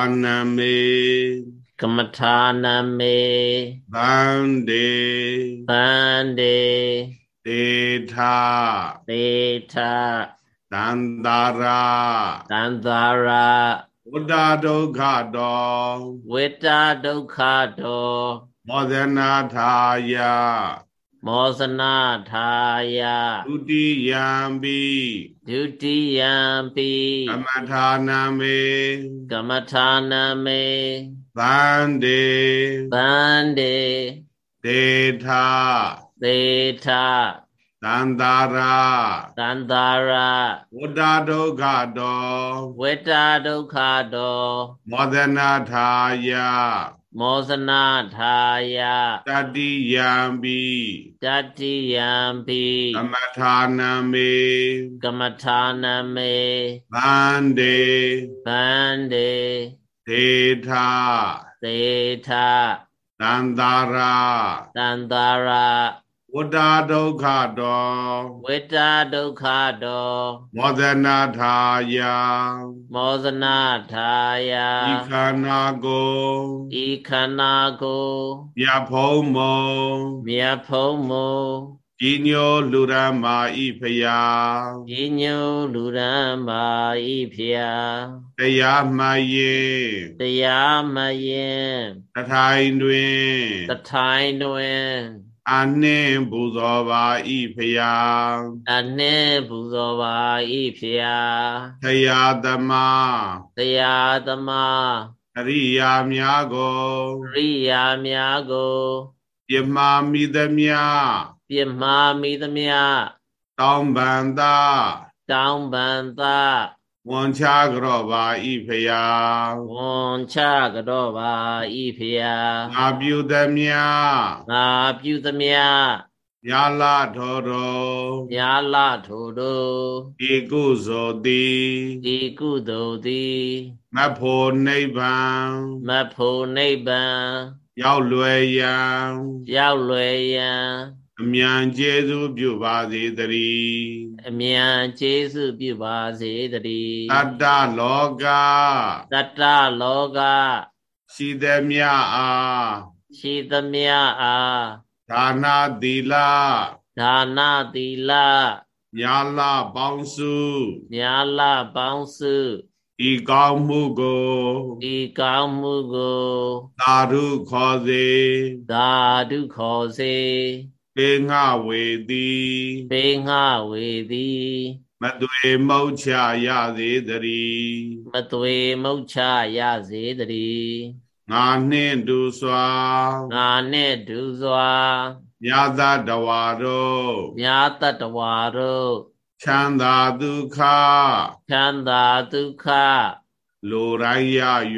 အနမေကမထာနာမေဗန္တေဗန္တေတေထတေထတန္တာရာတန္တာရာဝတ္တဒုက္ခတောဝိတ္တဒုက္ခတောမောဇနာထာယ မောဇနာထာယဒုတိယံပိဒုတိယံပိကမ္မထာနာမေကမ္မထာနာမေဗန္တေဗန္တေဒေထသေထသန္တာရာသန္တာရာဝတ္တဒုက္ခတောဝိတ္တဒုက္ခတောမောဒနာထာယ မောဇနာထာယတတိယံပိတတိယံပိကမ္မထာနမေကမ္မထာနမေဗန္တေဗန္တေဒေထသေထသန္တာရာသန္တာရာ ဝတ္တဒုက္ခတောဝိတ္တဒုက္ခတောမောဒနာထာယမောဇနာထာယဤခန္ဓာကိုဤခန္ဓာကိုမြတ်ဖုံးမုံမြတ်ဖုံးမုံဤညိုလူရမ္မာဤဖယာဤညိုလူရမ္မာဤဖယာတရားမှရင်တရားမှရင်တထိုင်တွင်တထိုင်တွင် အနှင်းပူဇော်ပါဤဖျာအနှင်းပူဇော်ပါဤဖျာတရားသမာတရားသမာအရိယာများကိုအရိယာများကိုပြမာမိသမျှပြမာမိသမျှတောင်းပန်သာတောင်းပန်သာ ဝန်ချကြောပါဤဖယာဝန်ချကြောပါဤဖယာငါပြုသမျှငါပြုသမျှညာလာထောတော်ညာလာထိုတော်ဤကုသိုလ်သည်ဤကုသိုလ်သည်မဖို့နိဗ္ဗာန်မဖို့နိဗ္ဗာန်ရောက်လွယ်ရန်ရောက်လွယ်ရန် အမြန်ကျေးဇူးပြုပါစေတည်းအမြန်ကျေးဇူးပြုပါစေတည်းတတ္တလောကတတ္တလောကရှိသမျှအားရှိသမျှအားဒါနာသီလဒါနာသီလညာလပေါင်းစုညာလပေါင်းစုဤကောင်းမှုကိုဤကောင်းမှုကိုသာဓုခေါ်စေသာဓုခေါ်စေ ပေငှဝေသည်ပေငှဝေသည်မသွေမုတ်ချရစေတည်းမသွေမုတ်ချရစေတည်းငါနှင့်ဒူစွာငါနှင့်ဒူစွာမြာသတဝါတို့မြာသတဝါတို့ချမ်းသာဒုက္ခချမ်းသာဒုက္ခလိုတိုင်းရ၍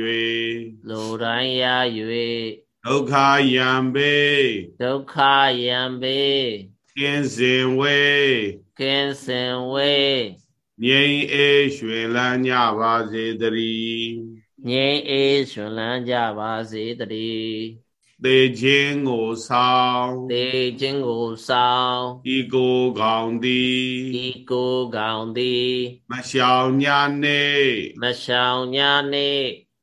လိုတိုင်းရ၍ ဒုက္ခယံပေဒုက္ခယံပေကင်းစင်ဝေကင်းစင်ဝေငြိမ်အေးရွှင်လန်းကြပါစေတည်းငြိမ်အေးရွှင်လန်းကြပါစေတည်းသေခြင်းကိုဆောင်သေခြင်းကိုဆောင်ဤကိုကောင်သည်ဤကိုကောင်သည်မရှောင်ညာနေမရှောင်ညာနေ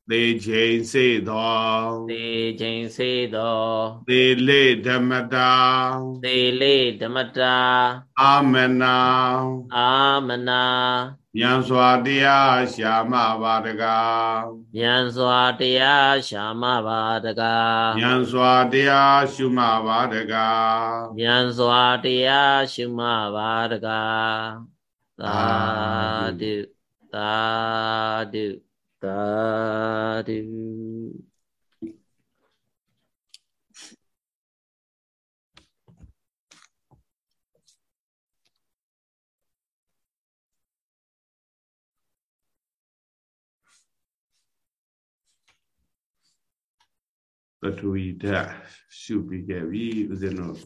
သေချိန်စေသောသေချိန်စေသောသေလေဓမ္မတာသေလေဓမ္မတာအာမနာအာမနာဉာဏ်စွာတရားရှာမပါတကားဉာဏ်စွာတရားရှာမပါတကားဉာဏ်စွာတရားရှုမပါတကားဉာဏ်စွာတရားရှုမပါတကားသာဓုသာဓု သာဓုပထဝီဓာတ်ရှုပြီးခဲ့ပြီဦးဇင်းတို့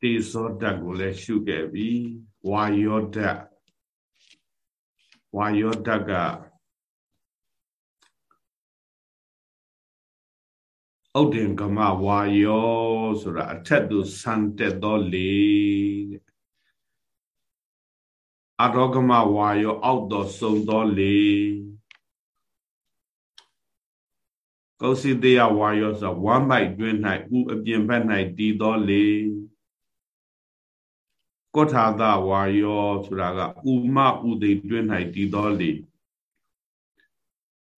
တေဇောဓာတ်ကိုလည်းရှုခဲ့ပြီ ဝါယောဓာတ်ဝါယောဓာတ်ကဥဒ္ဒင်ကမဝါယောဆိုတာအထက်သို့ဆန်တက်သောလေအတောကမဝါယောအောက်တော်စုံတော်လေကုစီတေယဝါယောဆိုဝမ်းမိုက်တွင်၌ဥအပြင်ဘက်၌တည်တော်လေ ကောထာသဝါယောဆိုတာကဥမဥသိတွင်၌တည်တော်လေ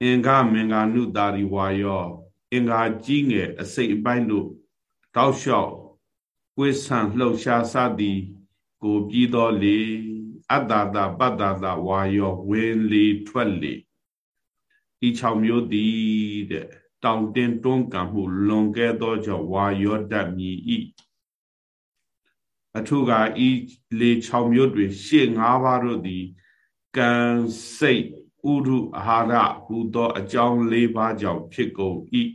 အင်္ဂမင်္ဂနုတာရီဝါယောအင်္ဂါကြီးငယ်အစိတ်အပိုင်းတို့တောက်လျှောက်ကွေးဆန်လှုပ်ရှားစသည်ကိုပြီးတော်လေအတ္တတာပတ္တတာဝါယောဝင်လေထွက်လေဤ6မျိုးသည်တဲ့တောင်တင်တွန်းကံမှုလွန်ကဲသောကြောင့်ဝါယောတတ်မြည်ဤ အထုကဤလေ6မျိုးတွင်ရှေ့5ပါးတို့သည်ကံစိတ်ဥဒုအာဟာရဟူသောအကြောင်း၄ပါးကြောင့်ဖြစ်ကုန်၏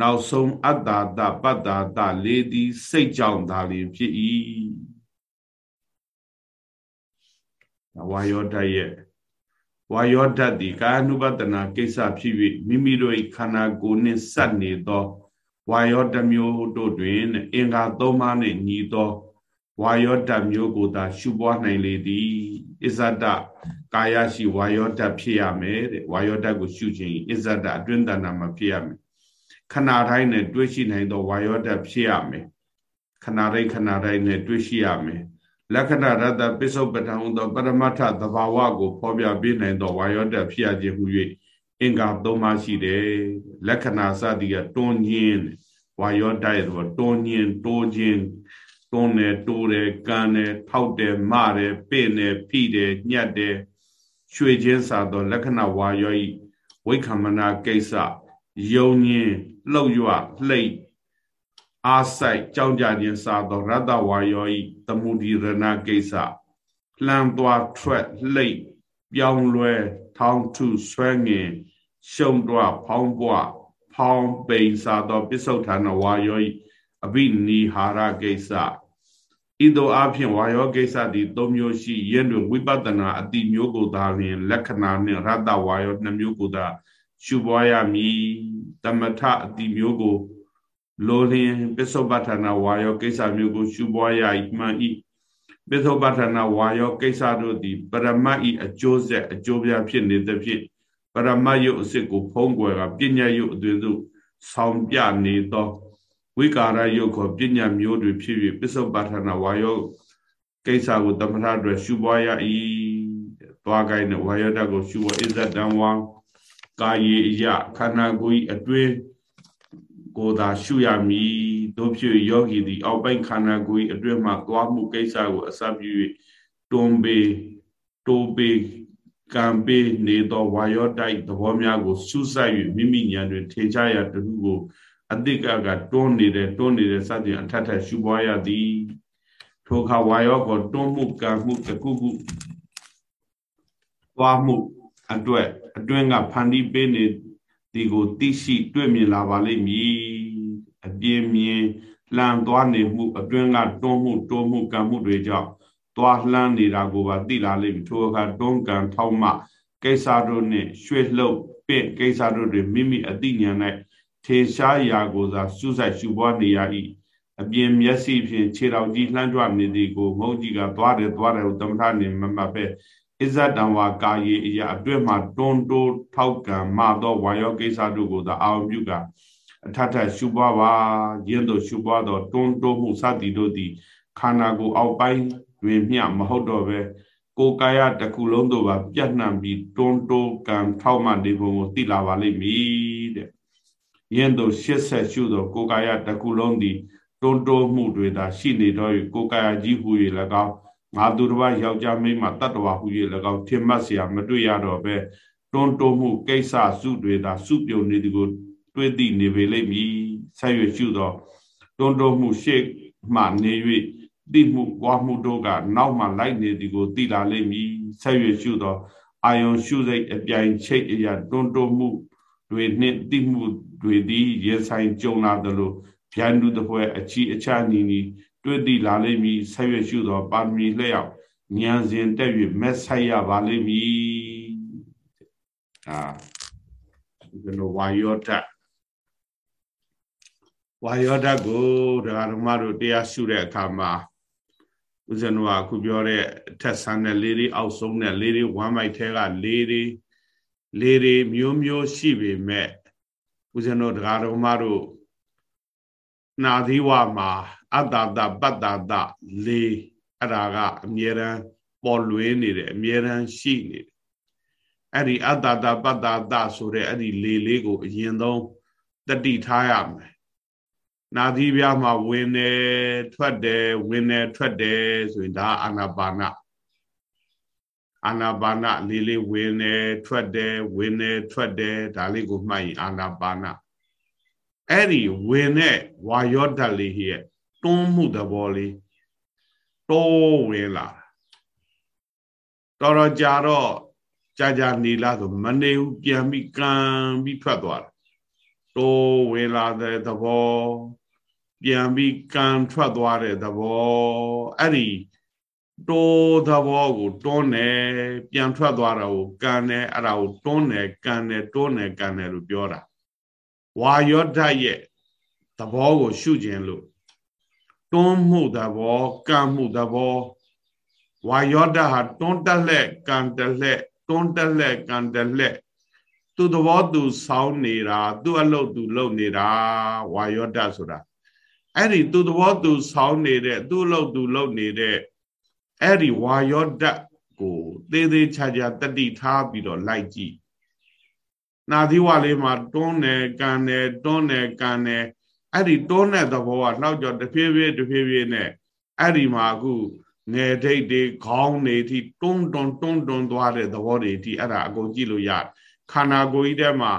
နောက်ဆုံးအတ္တာတပတ္တာတလေးသည်စိတ်ကြောင့်သာလျှင်ဖြစ်၏ဝါယောတရဲ့ဝါယောဓာတ်ဒီကာယ ानु ပတနာကိစ္စဖြစ်၍မိမိတို့၏ခန္ဓာကိုယ်နှင့်စပ်နေသောဝါယောတမျိုးတို့တွင်အင်္ဂါ၃ပါးနှင့်ညီသော ဝါယောဓာတ်မျိုးကိုသာရှုပွားနိုင်လေသည်အစ္ဆဒကာယရှိဝါယောဓာတ်ဖြစ်ရမယ်တဲ့ဝါယောဓာတ်ကိုရှုခြင်းအစ္ဆဒအတွင်းတဏ္ဍာမှာဖြစ်ရမယ်ခဏတိုင်းနဲ့တွေ့ရှိနိုင်သောဝါယောဓာတ်ဖြစ်ရမယ်ခဏတိုင်းခဏတိုင်းနဲ့တွေ့ရှိရမယ်လက္ခဏာရတ္တပစ္စုပ္ပတံဟူသောပရမတ္ထသဘာဝကိုဖော်ပြပေးနိုင်သောဝါယောဓာတ်ဖြစ်ရခြင်းဟူ၍အင်္ဂါ၃ပါးရှိတယ်လက္ခဏာစသည်ကတွန်းညင်းဝါယောဓာတ်ရဲ့တွန်းညင်းတိုးခြင်း တွန်းတယ်တိုးတယ်ကန်တယ်ထောက်တယ်မတယ်ပင့်တယ်ဖိတယ်ညှက်တယ်ရွှေချင်းစာသောလက္ခဏာဝါယောဤဝိခမနာကိစ္စယုံညင်းလှုပ်ရွလှိတ်အာဆိုင်ကြောင်းကြခြင်းစာသောရတ္တဝါယောဤတမှုဒီရဏကိစ္စလှမ်းသွားထွက်လှိတ်ပြောင်းလွဲထောင်းထုဆွဲငင်ရှုံတော့ဖောင်းပွားဖောင်းပိန်စာသောပစ္စုထာနဝါယောဤအဘိနိဟာရကိစ္စ ဤသို့အဖြစ်ဝါယောကိစ္စသည်၃မျိုးရှိယင်းတွင်ဝိပဿနာအတိမျိုးကိုသာလျှင်လက္ခဏာနှင့်ရတ္တဝါယောနှမျိုးကိုသာရှုပွားရမည်တမထအတိမျိုးကိုလိုလျင်ပစ္စုပ္ပထာနာဝါယောကိစ္စမျိုးကိုရှုပွားရ၏မှန်၏ပစ္စုပ္ပထာနာဝါယောကိစ္စတို့သည်ပရမတ်၏အကျိုးဆက်အကျိုးပြဖြစ်နေသဖြင့်ပရမတ်ယုတ်အစစ်ကိုဖုံးကွယ်ကပညာယုတ်အသွင်သို့ဆောင်ပြနေသော ဝိကာရယုတ်ခေါ်ပညာမျိုးတွေဖြစ်၍ပစ္စုပ္ပထာနာဝါယောကိစ္စကိုတမထအတွက်ရှုပွားရ၏သွားကိုင်းတဲ့ဝါယောဓာတ်ကိုရှုပွားဣဇတံဝံကာယေအယခန္ဓာကိုယ်၏အတွင်းကိုသာရှုရမည်တို့ဖြစ်ယောဂီသည်အောက်ပိုင်းခန္ဓာကိုယ်၏အတွင်းမှသွားမှုကိစ္စကိုအစပြု၍တွန်းပေတိုးပေကံပေနေသောဝါယောတိုက်သဘောများကိုစူးစိုက်၍မိမိဉာဏ်တွင်ထေချရတခုကို အတိတ်ကတွန်းနေတယ်တွန်းနေတယ်စသဖြင့်အထက်ထက်ရှုပွားရသည်ထိုခါဝါယောကိုတွန်းမှုကံမှုတခုခုသွားမှုအတွက်အတွင်းကဖန်တီးပေးနေဒီကိုသိရှိတွေ့မြင်လာပါလိမ့်မည်အပြင်းမြင်လှန်သွားနေမှုအတွင်းကတွန်းမှုတိုးမှုကံမှုတွေကြောင့်သွားလှမ်းနေတာကိုပါသိလာလိမ့်မည်ထိုအခါတွန်းကံထောက်မှကိစ္စတို့နှင့်ရွှေ့လှုပ်ပင့်ကိစ္စတို့တွင်မိမိအသိဉာဏ်၌ ထေရှားရာကိုသာစူးစိုက်ရှုပွားနေရ၏အပြင်မျက်စိဖြင့်ခြေတော်ကြီးလှမ်းကြွနေသည်ကိုငုံကြီးကသွားတယ်သွားတယ်ဟုသမထနေမမပဲအစ္ဆတံဝါကာယေအရာအတွဲမှတွန်းတိုးထောက်ကံမသောဝါယောကိစ္စတို့ကိုသာအာရုံပြုကအထထရှုပွားပါရင်းတို့ရှုပွားသောတွန်းတိုးမှုစသည်တို့သည်ခန္ဓာကိုယ်အောက်ပိုင်းတွင်မျှမဟုတ်တော့ပဲကိုယ်ကာယတစ်ခုလုံးတို့ပါပြတ်နှံ့ပြီးတွန်းတိုးကံထောက်မှနေပုံကိုသိလာပါလိမ့်မည်တဲ့ ယင်းတို့ရှစ်ဆက်ရှုသောကိုယ်ကာယတစ်ခုလုံးသည်တွန်းတိုးမှုတွေသာရှိနေတော့ကိုယ်ကာယကြီးဟူ၍၎င်းငါသူတစ်ပါးယောက်ျားမိန်းမတတ္တဝါဟူ၍၎င်းထင်မှတ်เสียမတွေ့ရတော့ပဲတွန်းတိုးမှုကိစ္စစုတွေသာစုပြုံနေသည်ကိုတွေ့သိနေပေလိမ့်မည်ဆက်ရွရှုသောတွန်းတိုးမှုရှေ့မှနေ၍သိမှုပွားမှုတို့ကနောက်မှလိုက်နေသည်ကိုသိလာလိမ့်မည်ဆက်ရွရှုသောအာယုံရှုစိတ်အပြိုင်ချိတ်အရာတွန်းတိုးမှု တွေနှင့်သိမှုတွေသည်ရေဆိုင်ကြုံလာသလိုဗျာနုတပွဲအချီအချနီနီတွေ့သည့်လာလိမ့်မည်ဆက်ရွရှုသောပါရမီလျောက်ဉာဏ်စဉ်တက်၍မက်ဆိုင်ရပါလိမ့်မည်အာဒီလိုဝါယောတဝါယောဓာတ်ကိုဒကာဓမ္မတို့တရားရှုတဲ့အခါမှာဦးဇင်းတို့ကအခုပြောတဲ့အထက်ဆန်းတဲ့လေးတွေအောက်ဆုံးတဲ့လေးတွေဝမ်းမိုက်ထဲကလေးတွေ လေးတွေမျိုးမျိုးရှိပေမဲ့ဦးဇင်းတို့တရားတော်မတို့နာသီဝမှာအတ္တတပတ္တတလေးအဲ့ဒါကအမြဲတမ်းပေါ်လွင်နေတယ်အမြဲတမ်းရှိနေတယ်အဲ့ဒီအတ္တတပတ္တတဆိုတဲ့အဲ့ဒီလေးလေးကိုအရင်ဆုံးတတိထားရမယ်နာသီးပြားမှာဝင်တယ်ထွက်တယ်ဝင်တယ်ထွက်တယ်ဆိုရင်ဒါအာနာပါန အာနာပါနလေးလေးဝင်တယ်ထွက်တယ်ဝင်တယ်ထွက်တယ်ဒါလေးကိုမှတ်ရင်အာနာပါနအဲ့ဒီဝင်တဲ့ဝါယောဓာတ်လေးရဲ့တွန်းမှုသဘောလေးတိုးဝင်လာတော်တော်ကြာတော့ကြာကြာနေလာဆိုမနေဘူးပြန်ပြီးကံပြီးထွက်သွားတယ်တိုးဝင်လာတဲ့သဘောပြန်ပြီးကံထွက်သွားတဲ့သဘောအဲ့ဒီ တိုးသဘောကိုတွန်းတယ်ပြန်ထွက်သွားတာကိုကံတယ်အဲ့ဒါကိုတွန်းတယ်ကံတယ်တွန်းတယ်ကံတယ်လို့ပြောတာဝါယောဓာတ်ရဲ့သဘောကိုရှုခြင်းလို့တွန်းမှုသဘောကံမှုသဘောဝါယောဓာတ်ဟာတွန်းတက်လက်ကံတက်လက်တွန်းတက်လက်ကံတက်လက်သူသဘောသူဆောင်းနေတာသူအလုပ်သူလုပ်နေတာဝါယောဓာတ်ဆိုတာအဲ့ဒီသူသဘောသူဆောင်းနေတဲ့သူ့လို့သူလုပ်နေတဲ့ အဲ့ဒီဝါယောဓာတ်ကိုသေးသေးချာချာတတိထားပြီးတော့လိုက်ကြည့်နာသီဝလေးမှာတွန်းတယ်ကန်တယ်တွန်းတယ်ကန်တယ်အဲ့ဒီတွန်းတဲ့သဘောကနောက်ကျော်တဖြည်းဖြည်းတဖြည်းဖြည်းနဲ့အဲ့ဒီမှာအခုငယ်ဒိတ်တွေခေါင်းတွေထိတွန်းတွန်းတွန်းတွန်းသွားတဲ့သဘောတွေထိအဲ့ဒါအကုန်ကြည့်လို့ရတယ်ခန္ဓာကိုယ်ကြီးထဲမှာ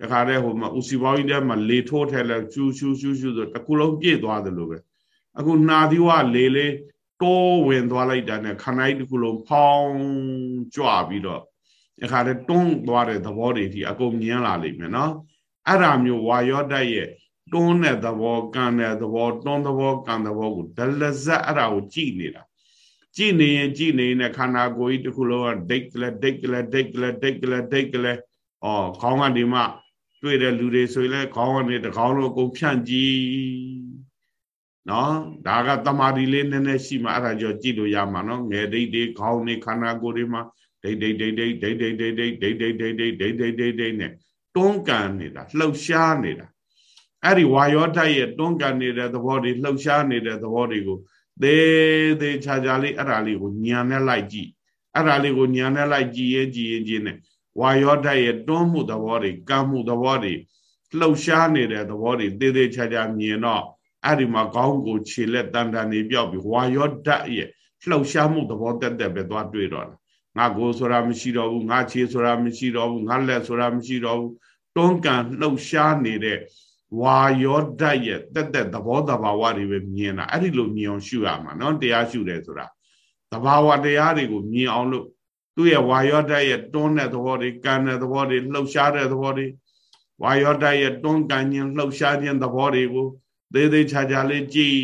တခါတည်းဟိုမှာဥစီပေါင်းကြီးထဲမှာလေထိုးထဲလဲရှူရှူရှူရှူဆိုတကူလုံးပြည့်သွားတယ်လို့ပဲအခုနှာသီးဝလေလေး တိုးဝင်သွားလိုက်တာနဲ့ခန္ဓာကြီးတကူလုံးဖောင်းကြွပြီးတော့တခါတည်းတွန်းသွားတဲ့သဘောတွေဒီအကုန်မြင်လာလိမ့်မယ်နော်အဲ့ဒါမျိုးဝါယောတတ်ရဲ့တွန်းတဲ့သဘောကန်တဲ့သဘောတွန်းသဘောကန်သဘောကိုဒလဇက်အဲ့ဒါကိုကြည့်နေတာကြည့်နေရင်ကြည့်နေရင်ခန္ဓာကိုယ်ကြီးတခုလုံးကဒိတ်ကလေးဒိတ်ကလေးဒိတ်ကလေးဒိတ်ကလေးဒိတ်ကလေးဩခေါင်းကနေမှတွေ့တဲ့လူတွေဆိုရင်လည်းခေါင်းကနေတကောင်းလုံးအကုန်ဖြန့်ကြည့် နော်ဒါကတမာဒီလေးနည်းနည်းရှိမှအဲ့ဒါကြောကြည့်လို့ရမှာနော်ငယ်ဒိတ်တွေခေါင်းနေခန္ဓာကိုယ်တွေမှာဒိတ်ဒိတ်ဒိတ်ဒိတ်ဒိတ်ဒိတ်ဒိတ်ဒိတ်ဒိတ်ဒိတ်ဒိတ်ဒိတ်ဒိတ်ဒိတ်ဒိတ်ဒိတ်နဲ့တွန်းကန်နေတာလှုပ်ရှားနေတာအဲ့ဒီဝါယောဓာတ်ရဲ့တွန်းကန်နေတဲ့သဘောတွေလှုပ်ရှားနေတဲ့သဘောတွေကိုသေးသေးချာချာလေးအဲ့ဒါလေးကိုညံနဲ့လိုက်ကြည့်အဲ့ဒါလေးကိုညံနဲ့လိုက်ကြည့်ရင်ကြည့်ရင်ကြည့်နေဝါယောဓာတ်ရဲ့တွန်းမှုသဘောတွေကံမှုသဘောတွေလှုပ်ရှားနေတဲ့သဘောတွေသေးသေးချာချာမြင်တော့ အဲ့ဒီမှာခေါင်းကိုခြေလက်တန်တန်နေပြောက်ပြီးဝါယောဓာတ်ရဲ့လှုပ်ရှားမှုသဘောတက်တက်ပဲသွားတွေ့တော့တာငါကိုဆိုတာမရှိတော့ဘူးငါခြေဆိုတာမရှိတော့ဘူးငါလက်ဆိုတာမရှိတော့ဘူးတွန်းကန်လှုပ်ရှားနေတဲ့ဝါယောဓာတ်ရဲ့တက်တက်သဘောတဘာဝတွေပဲမြင်တာအဲ့ဒီလိုမြင်အောင်ရှုရမှာเนาะတရားရှုတယ်ဆိုတာတဘာဝတရားတွေကိုမြင်အောင်လို့သူ့ရဲ့ဝါယောဓာတ်ရဲ့တွန်းတဲ့သဘောတွေကံတဲ့သဘောတွေလှုပ်ရှားတဲ့သဘောတွေဝါယောဓာတ်ရဲ့တွန်းကန်ခြင်းလှုပ်ရှားခြင်းသဘောတွေကို သေးသေးချာချာလေးကြည်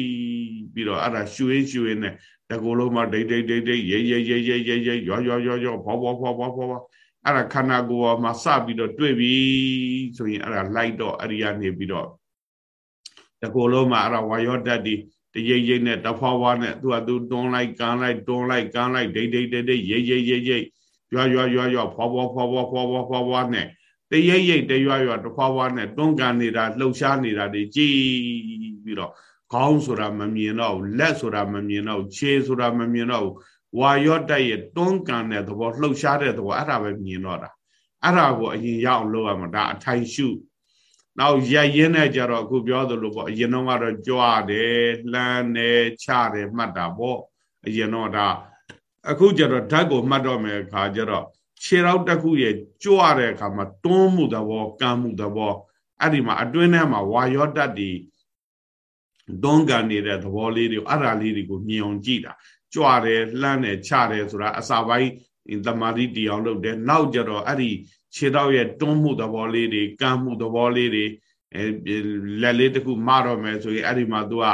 ပြီးတော့အဲ့ဒါရှူရင်းရှူရင်းနဲ့တကူလုံးမှဒိတ်ဒိတ်ဒိတ်ဒိတ်ရဲရဲရဲရဲရဲရဲရွာရွာရွာရွာဘောဘောဘောဘောဘောအဲ့ဒါခန္ဓာကိုယ်ပေါ်မှာစပြီးတော့တွေ့ပြီဆိုရင်အဲ့ဒါလိုက်တော့အရိယာနေပြီးတော့တကူလုံးမှအဲ့ဒါဝါရောတတ်ဒီတရိပ်ရိပ်နဲ့တဖွာဖွာနဲ့သူကသူတွန်းလိုက်ကန်လိုက်တွန်းလိုက်ကန်လိုက်ဒိတ်ဒိတ်ဒိတ်ရဲရဲရဲရဲရွာရွာရွာရွာဘောဘောဘောဘောဘောဘောဘောနဲ့ တရိပ်ရိပ်တရွာရွာတဖွာဖွာနဲ့တွန်းကန်နေတာလှုပ်ရှားနေတာတွေကြည်ပြီးတော့ခေါင်းဆိုတာမမြင်တော့ဘူးလက်ဆိုတာမမြင်တော့ဘူးခြေဆိုတာမမြင်တော့ဘူးဝါရော့တိုက်ရဲ့တွန်းကန်တဲ့သဘောလှုပ်ရှားတဲ့သဘောအဲ့ဒါပဲမြင်တော့တာအဲ့ဒါကိုအရင်ရအောင်လုပ်ရမှာဒါအထိုင်ရှုနောက်ရက်ရင်းနဲ့ကြတော့အခုပြောသလိုပေါ့အရင်တော့ကတော့ကြွတယ်လှမ်းတယ်ချတယ်မှတ်တာပေါ့အရင်တော့ဒါအခုကြတော့ဓာတ်ကိုမှတ်တော့မယ်ခါကြတော့ ခြေထောက်တစ်ခုရဲ့ကြွတဲ့အခါမှာတွန်းမှုသဘောကံမှုသဘောအဲ့ဒီမှာအတွင်းထဲမှာဝါယောတတ်ဒီတွန်းကန်နေတဲ့သဘောလေးတွေအဲ့ဒါလေးတွေကိုမြင်အောင်ကြည့်တာကြွတယ်လှမ်းတယ်ချတယ်ဆိုတာအစာပိုင်းသမာဓိတရားလုပ်တယ်နောက်ကြတော့အဲ့ဒီခြေတော့ရဲ့တွန်းမှုသဘောလေးတွေကမ်းမှုသဘောလေးတွေအဲလက်လေးတစ်ခုမတော့မယ်ဆိုရင်အဲ့ဒီမှာ तू က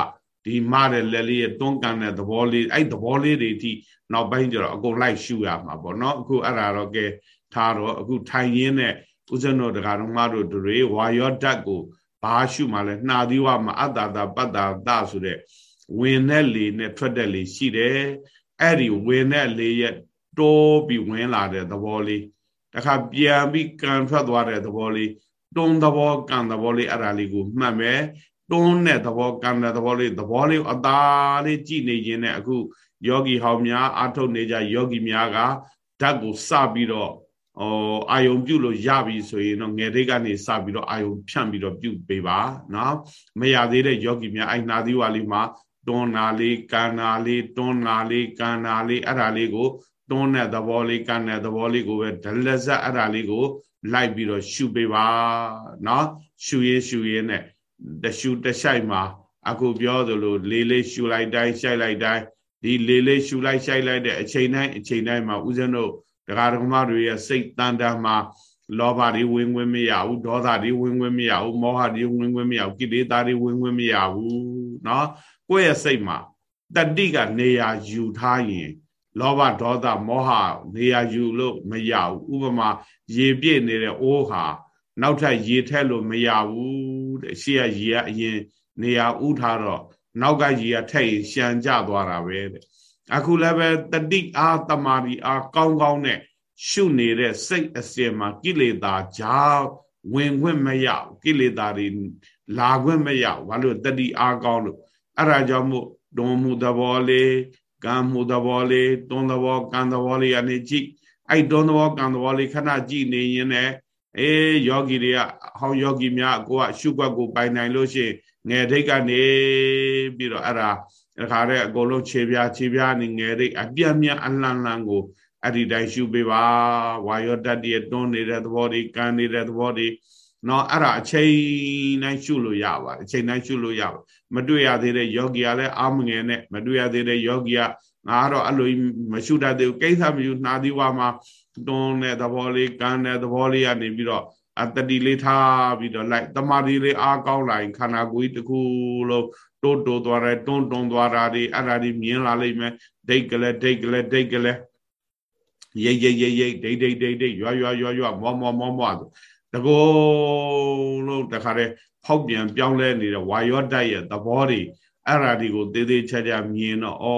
ဒီမတဲ့လက်လေးရဲ့တွန်းကန်တဲ့သဘောလေးအဲ့သဘောလေးတွေအထိနောက်ပိုင်းကျတော့အကုန်လိုက်ရှုရမှာပေါ့နော်အခုအဲ့ဒါတော့ကဲထားတော့အခုထိုင်ရင်းနဲ့ဥဇဏတော်တရားတော်မတို့တွေဝါယောဓာတ်ကိုဘာရှုမှလဲနှာသီးဝမှာအတ္တတာပတ္တာတဆိုတဲ့ဝင်တဲ့လေနဲ့ထွက်တဲ့လေရှိတယ်အဲ့ဒီဝင်တဲ့လေရဲ့တိုးပြီးဝင်လာတဲ့သဘောလေးတခါပြန်ပြီးကန်ထွက်သွားတဲ့သဘောလေးတွန်းသဘောကန်သဘောလေးအဲ့ဒါလေးကိုမှတ်မယ် တွန်းတဲ့သဘောကန်တဲ့သဘောလေးသဘောလေးအသာလေးကြည့်နေခြင်းနဲ့အခုယောဂီဟောင်းများအာထုတ်နေကြယောဂီများကဓာတ်ကိုစပြီးတော့ဟောအာယုံပြုလို့ရပြီဆိုရင်တော့ငယ်တိတ်ကနေစပြီးတော့အာယုံဖြန့်ပြီးတော့ပြုပေးပါနော်မရသေးတဲ့ယောဂီများအဲ့နာသီဝါလေးမှာတွန်းနာလေးကန်နာလေးတွန်းနာလေးကန်နာလေးအဲ့ဒါလေးကိုတွန်းတဲ့သဘောလေးကန်တဲ့သဘောလေးကိုပဲဒလဇက်အဲ့ဒါလေးကို လိုက်ပြီးတော့ရှုပေးပါနော်ရှုရေးရှုရေးနဲ့ တရှုတဆိုင်မှာအခုပြောသလိုလေးလေးရှုလိုက်တိုင်းရှိုက်လိုက်တိုင်းဒီလေးလေးရှုလိုက်ရှိုက်လိုက်တဲ့အချိန်တိုင်းအချိန်တိုင်းမှာဦးဇင်းတို့တရားဓမ္မတွေရဲ့စိတ်တန်တာမှာလောဘတွေဝင်ဝင်မရဘူးဒေါသတွေဝင်ဝင်မရဘူးမောဟတွေဝင်ဝင်မရဘူးကိလေသာတွေဝင်ဝင်မရဘူးเนาะကိုယ့်ရဲ့စိတ်မှာတတိကနေရာယူထားရင်လောဘဒေါသမောဟနေရာယူလို့မရဘူးဥပမာရေပြည့်နေတဲ့အိုးဟာနောက်ထပ်ရေထက်လို့မရဘူး တဲ့ရှေ့ကရေကအရင်နေရာဥထားတော့နောက်ကရေကထက်ရင်ရှံကြသွားတာပဲတဲ့အခုလည်းပဲတတိအားတမာရီအားကောင်းကောင်းနဲ့ရှုနေတဲ့စိတ်အစဉ်မှာကိလေသာကြောင့်ဝင်ခွင့်မရကိလေသာတွေလာခွင့်မရဘာလို့တတိအားကောင်းလို့အဲ့ဒါကြောင့်မို့တွန်းမှုသဘောလေးကံမှုသဘောလေးတွန်းသဘောကံသဘောလေးကနေကြည့်အဲ့တွန်းသဘောကံသဘောလေးခဏကြည့်နေရင်လည်း အေးယောဂီတွေကဟောင်းယောဂီများကိုကရှုွက်ကိုပိုင်နိုင်လို့ရှိရင်ငယ်ထိတ်ကနေပြီးတော့အဲ့ဒါတခါတည်းအကုန်လုံးခြေပြားခြေပြားနေငယ်ထိတ်အပြတ်မြတ်အလှန်လှန်ကိုအဲ့ဒီတိုင်းရှုပေးပါဝါယောတတ္တိရတွန်းနေတဲ့သဘောတွေကံနေတဲ့သဘောတွေနော်အဲ့ဒါအချိန်တိုင်းရှုလို့ရပါတယ်အချိန်တိုင်းရှုလို့ရပါမတွေ့ရသေးတဲ့ယောဂီကလည်းအာမငယ်နဲ့မတွေ့ရသေးတဲ့ယောဂီကငါကတော့အဲ့လိုမရှုတတ်သေးဘူးကိစ္စမယူနှာသီးဝါမှာ တွန်းတဲ့သဘောလေးကန်းတဲ့သဘောလေးကနေပြီးတော့အတတိလေးထားပြီးတော့လိုက်တမာတိလေးအားကောင်းလာရင်ခန္ဓာကိုယ်တစ်ခုလုံးတိုးတိုးသွားတယ်တွန်းတွန်းသွားတာတွေအဲ့ဒါတွေမြင်လာလိမ့်မယ်ဒိတ်ကလေးဒိတ်ကလေးဒိတ်ကလေးရိတ်ရိတ်ရိတ်ရိတ်ဒိတ်ဒိတ်ဒိတ်ဒိတ်ရွာရွာရွာရွာမောမောမောမောတကောလုံးတခါတည်းဖောက်ပြန်ပြောင်းလဲနေတဲ့ဝါယောဓာတ်ရဲ့သဘောတွေအဲ့ဓာဒီကိုသေးသေးချာချာမြင်တော့ဩ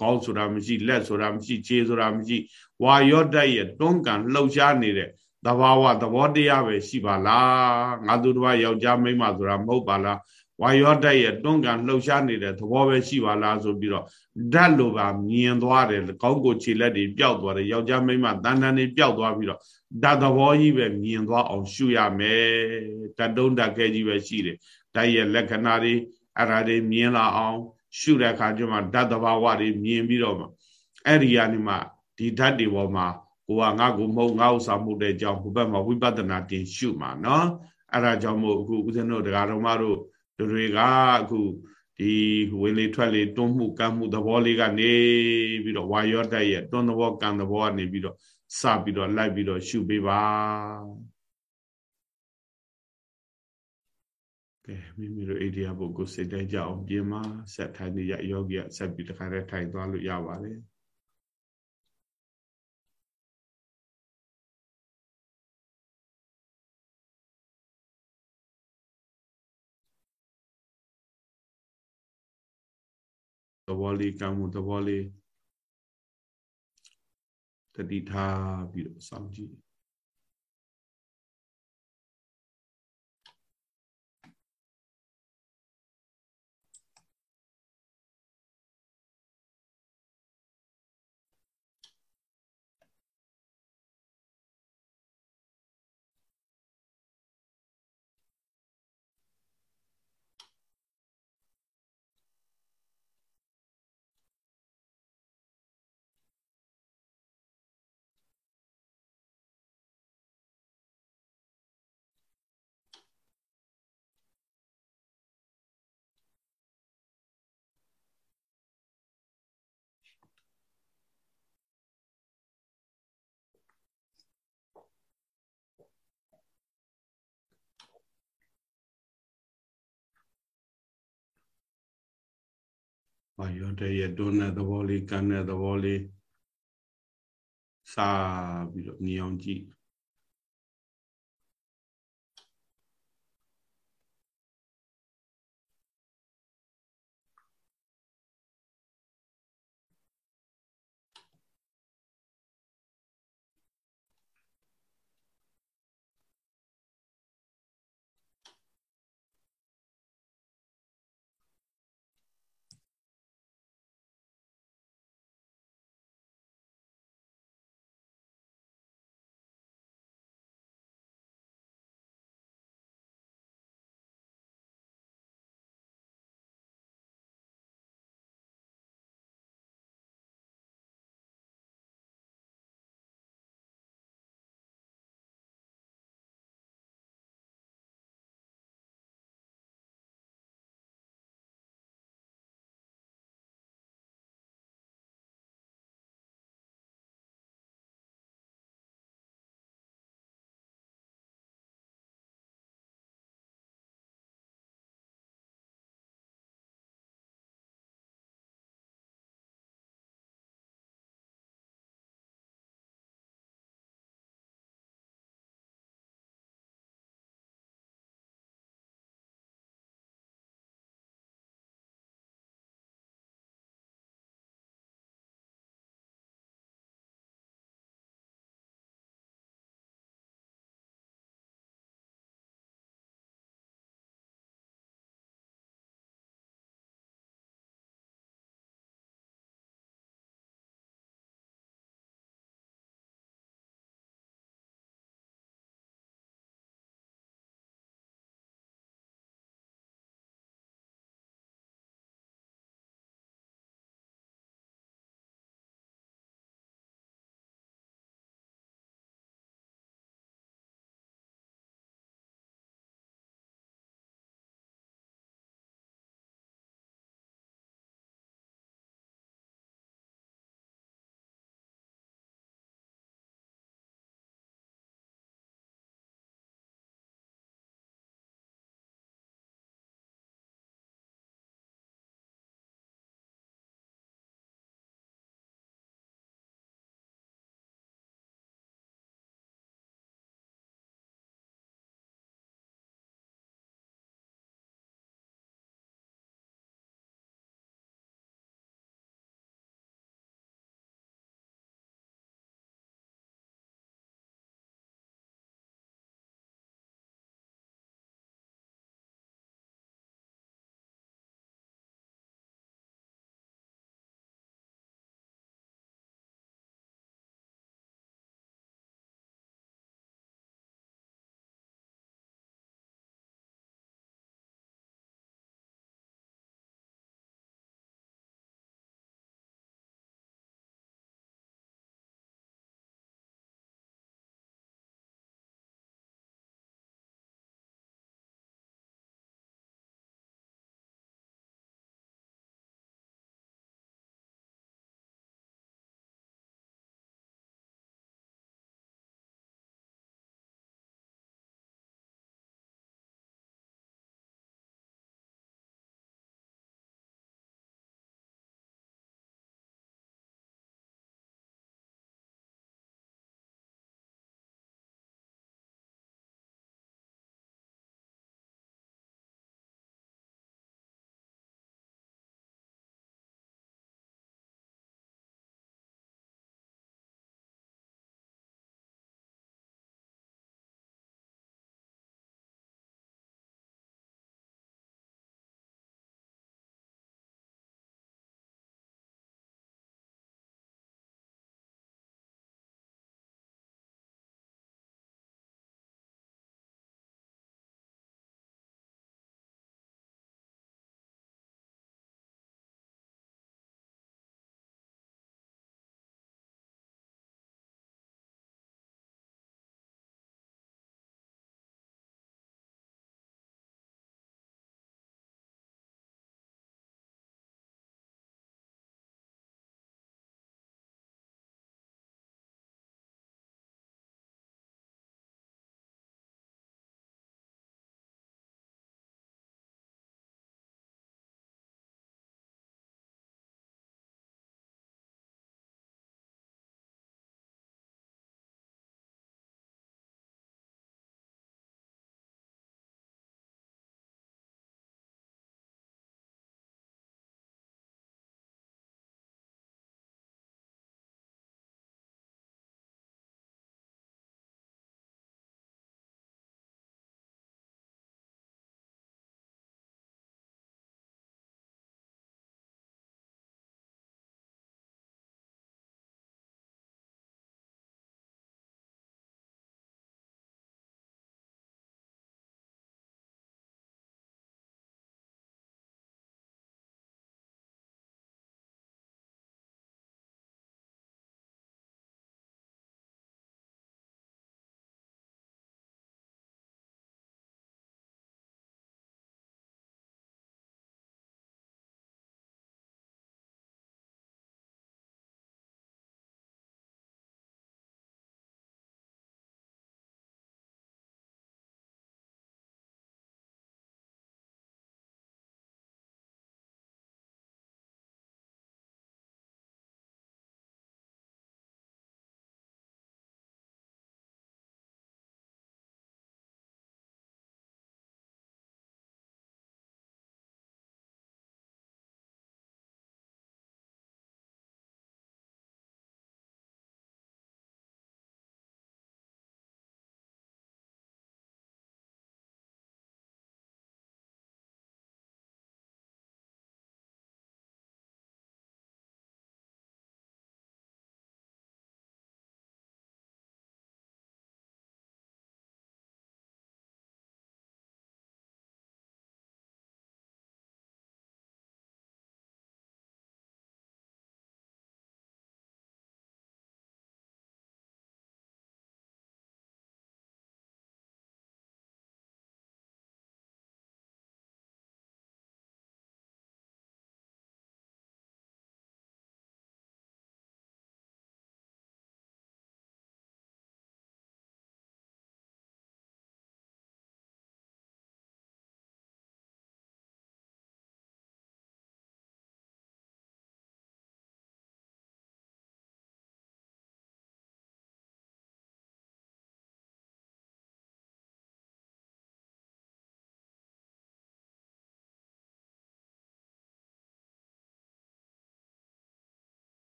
ကောင်းဆိုတာမရှိလက်ဆိုတာမရှိခြေဆိုတာမရှိ ဝါယောဓာတ်ရဲ့တွန်းကန်လှုပ်ရှားနေတဲ့သဘာဝသဘောတရားပဲရှိပါလားငါသူတစ်ပါးယောက်ျားမိန်းမဆိုတာမဟုတ်ပါလားဝါယောဓာတ်ရဲ့တွန်းကန်လှုပ်ရှားနေတဲ့သဘောပဲရှိပါလားဆိုပြီးတော့ဓာတ်လိုပါမြင်သွားတယ်ကောင်းကိုခြေလက်တွေပျောက်သွားတယ်ယောက်ျားမိန်းမတန်တန်တွေပျောက်သွားပြီးတော့ဓာတ်သဘောကြီးပဲမြင်သွားအောင်ရှုရမယ်ဓာတ်တုံးဓာတ်ခဲကြီးပဲရှိတယ်ဓာတ်ရဲ့လက္ခဏာတွေအဲ့ဒါတွေမြင်လာအောင် ရှုတဲ့အခါကျမှဓာတ်သဘာဝတွေမြင်ပြီးတော့မှအဲ့ဒီကနေမှ ဒီဓာတ်တွေပေါ်မှာကိုကငါ့ကိုမဟုတ်ငါ့ဥစ္စာမှုတဲ့ကြောင့်ဟိုဘက်မှာဝိပဿနာတင်ရှုမှာနော်အဲ့ဒါကြောင့်မို့အခုဦးဇင်းတို့တရားတော်မတို့တွေကအခုဒီဝင်လေထွက်လေတွန်းမှုကမ်းမှုသဘောလေးကနေပြီးတော့ဝါရော့တက်ရဲ့တွန်းသဘောကံသဘောကနေပြီးတော့စပြီးတော့လိုက်ပြီးတော့ရှုပေးပါကဲမိမိတို့အိဒီယာဘုကိုစိတ်တိုင်းကြအောင်ပြင်မှာဆက်ထိုင်နေရယောဂီဆက်ပြီးတခါတည်းထိုင်သွားလို့ရပါတယ် သဘောလေးကံမှုသဘောလေးတတိထားပြီးတော့စောင့်ကြည့် ဘာရောတဲ့ရဲ့တွန်းတဲ့သဘောလေးကန်းတဲ့သဘောလေးစာပြီးတော့ညောင်ကြည့်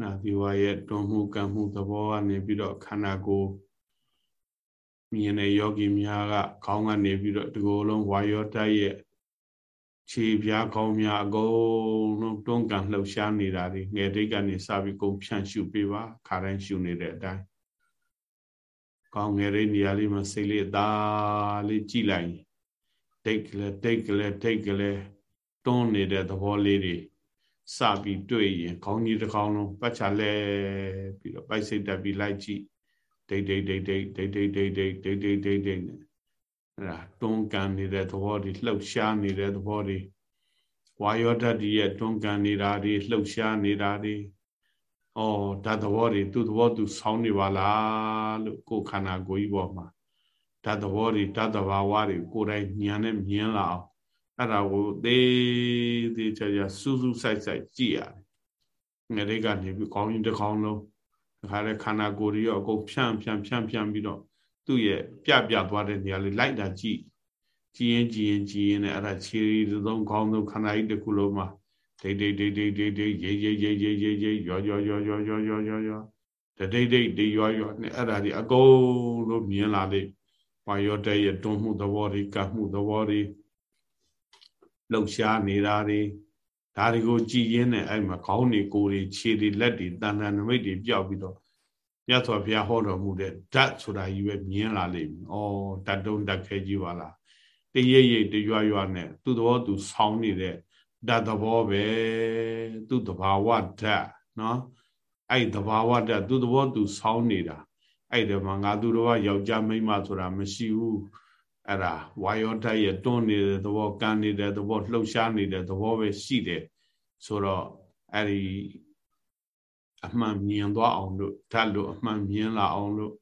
နာသီဝရဲ့တွန်းမှုကံမှုသဘောကနေပြီးတော့ခန္ဓာကိုယ်မြင်တဲ့ယောဂီများကခေါင်းကနေပြီးတော့ဒီကိုယ်လုံးဝါယောတရဲ့ခြေပြားခေါင်းများအကုန်လုံးတွန်းကန်လှုပ်ရှားနေတာဒီငယ်တိတ်ကနေစပြီးကုန်ဖြန့်ရှုပေးပါခါတိုင်းရှုနေတဲ့အတိုင်းကောင်းငယ်လေးနေရာလေးမှာစိတ်လေးအသာလေးကြည့်လိုက်တိတ်ကလေးတိတ်ကလေးတိတ်ကလေးတွန်းနေတဲ့သဘောလေးတွေ စပြီးတွေ့ရင်ခေါင်းကြီးတစ်ခေါင်းလုံးပတ်ချလဲပြီးတော့ပိုက်စိတ်တက်ပြီးလိုက်ကြည့်ဒိတ်ဒိတ်ဒိတ်ဒိတ်ဒိတ်ဒိတ်ဒိတ်ဒိတ်ဒိတ်ဒိတ်ဒိတ်ဒိတ်နဲ့အဲ့ဒါတွန်းကန်နေတဲ့သဘောတွေလှုပ်ရှားနေတဲ့သဘောတွေဝါယောဓာတ်တွေရဲ့တွန်းကန်နေတာတွေလှုပ်ရှားနေတာတွေဩဓာတ်သဘောတွေသူ့သဘောသူဆောင်းနေပါလားလို့ကိုယ်ခန္ဓာကိုယ်ကြီးပေါ်မှာဓာတ်သဘောတွေဓာတ်တဘာဝတွေကိုယ်တိုင်ဉာဏ်နဲ့မြင်လာအောင် အဲ့ဒါကိုသေးသေးချာချာစူးစူးဆိုင်ဆိုင်ကြည့်ရတယ်ငရေကနေပြီးကောင်းရင်တစ်ခေါင်းလုံးတခါလေခန္ဓာကိုယ်တွေရောအကုန်ဖြန့်ဖြန့်ဖြန့်ဖြန့်ပြီးတော့သူ့ရဲ့ပြပြသွားတဲ့နေရာလေးလိုက်တာကြည့်ကြည်ရင်ကြည်ရင်ကြည်ရင်နဲ့အဲ့ဒါခြေရီသုံးခေါင်းသုံးခန္ဓာကြီးတစ်ခုလုံးမှာဒိတ်ဒိတ်ဒိတ်ဒိတ်ဒိတ်ဒိတ်ရေရေရေရေရေရေရောရောရောရောရောရောရောရောဒိတ်ဒိတ်ဒိတ်ဒိတ်ရောရောနဲ့အဲ့ဒါဒီအကုန်လုံးမြင်လာလေဝါရောတဲ့ရဲ့တွန်းမှုသဘောတွေကတ်မှုသဘောတွေ လှုပ်ရှားနေတာတွေဒါတွေကိုကြည်ရင်းနဲ့အဲ့မှာခေါင်းတွေကိုယ်တွေခြေတွေလက်တွေတန်တန်နမိတ်တွေပြောက်ပြီးတော့မြတ်စွာဘုရားဟောတော်မူတဲ့ဓာတ်ဆိုတာကြီးပဲမြင်လာလိမ့်မယ်။ဩဓာတ်တုံးဓာတ်ခဲကြီးပါလား။တရိပ်ရိပ်တရွရွနဲ့သူ့သဘောသူဆောင်းနေတဲ့ဓာတ်သဘောပဲသူ့တဘာဝဓာတ်နော်။အဲ့တဘာဝဓာတ်သူ့သဘောသူဆောင်းနေတာအဲ့ဒီမှာငါသူတော်ကယောက်ျားမိန်းမဆိုတာမရှိဘူး။ အဲ့ဒါဝါယောဓာတ်ရဲ့တွန်းနေတဲ့သဘောကန်းနေတဲ့သဘောလှုပ်ရှားနေတဲ့သဘောပဲရှိတယ်ဆိုတော့အဲ့ဒီအမှန်မြင်သွားအောင်လို့ဓာတ်လို့အမှန်မြင်လာအောင်လို့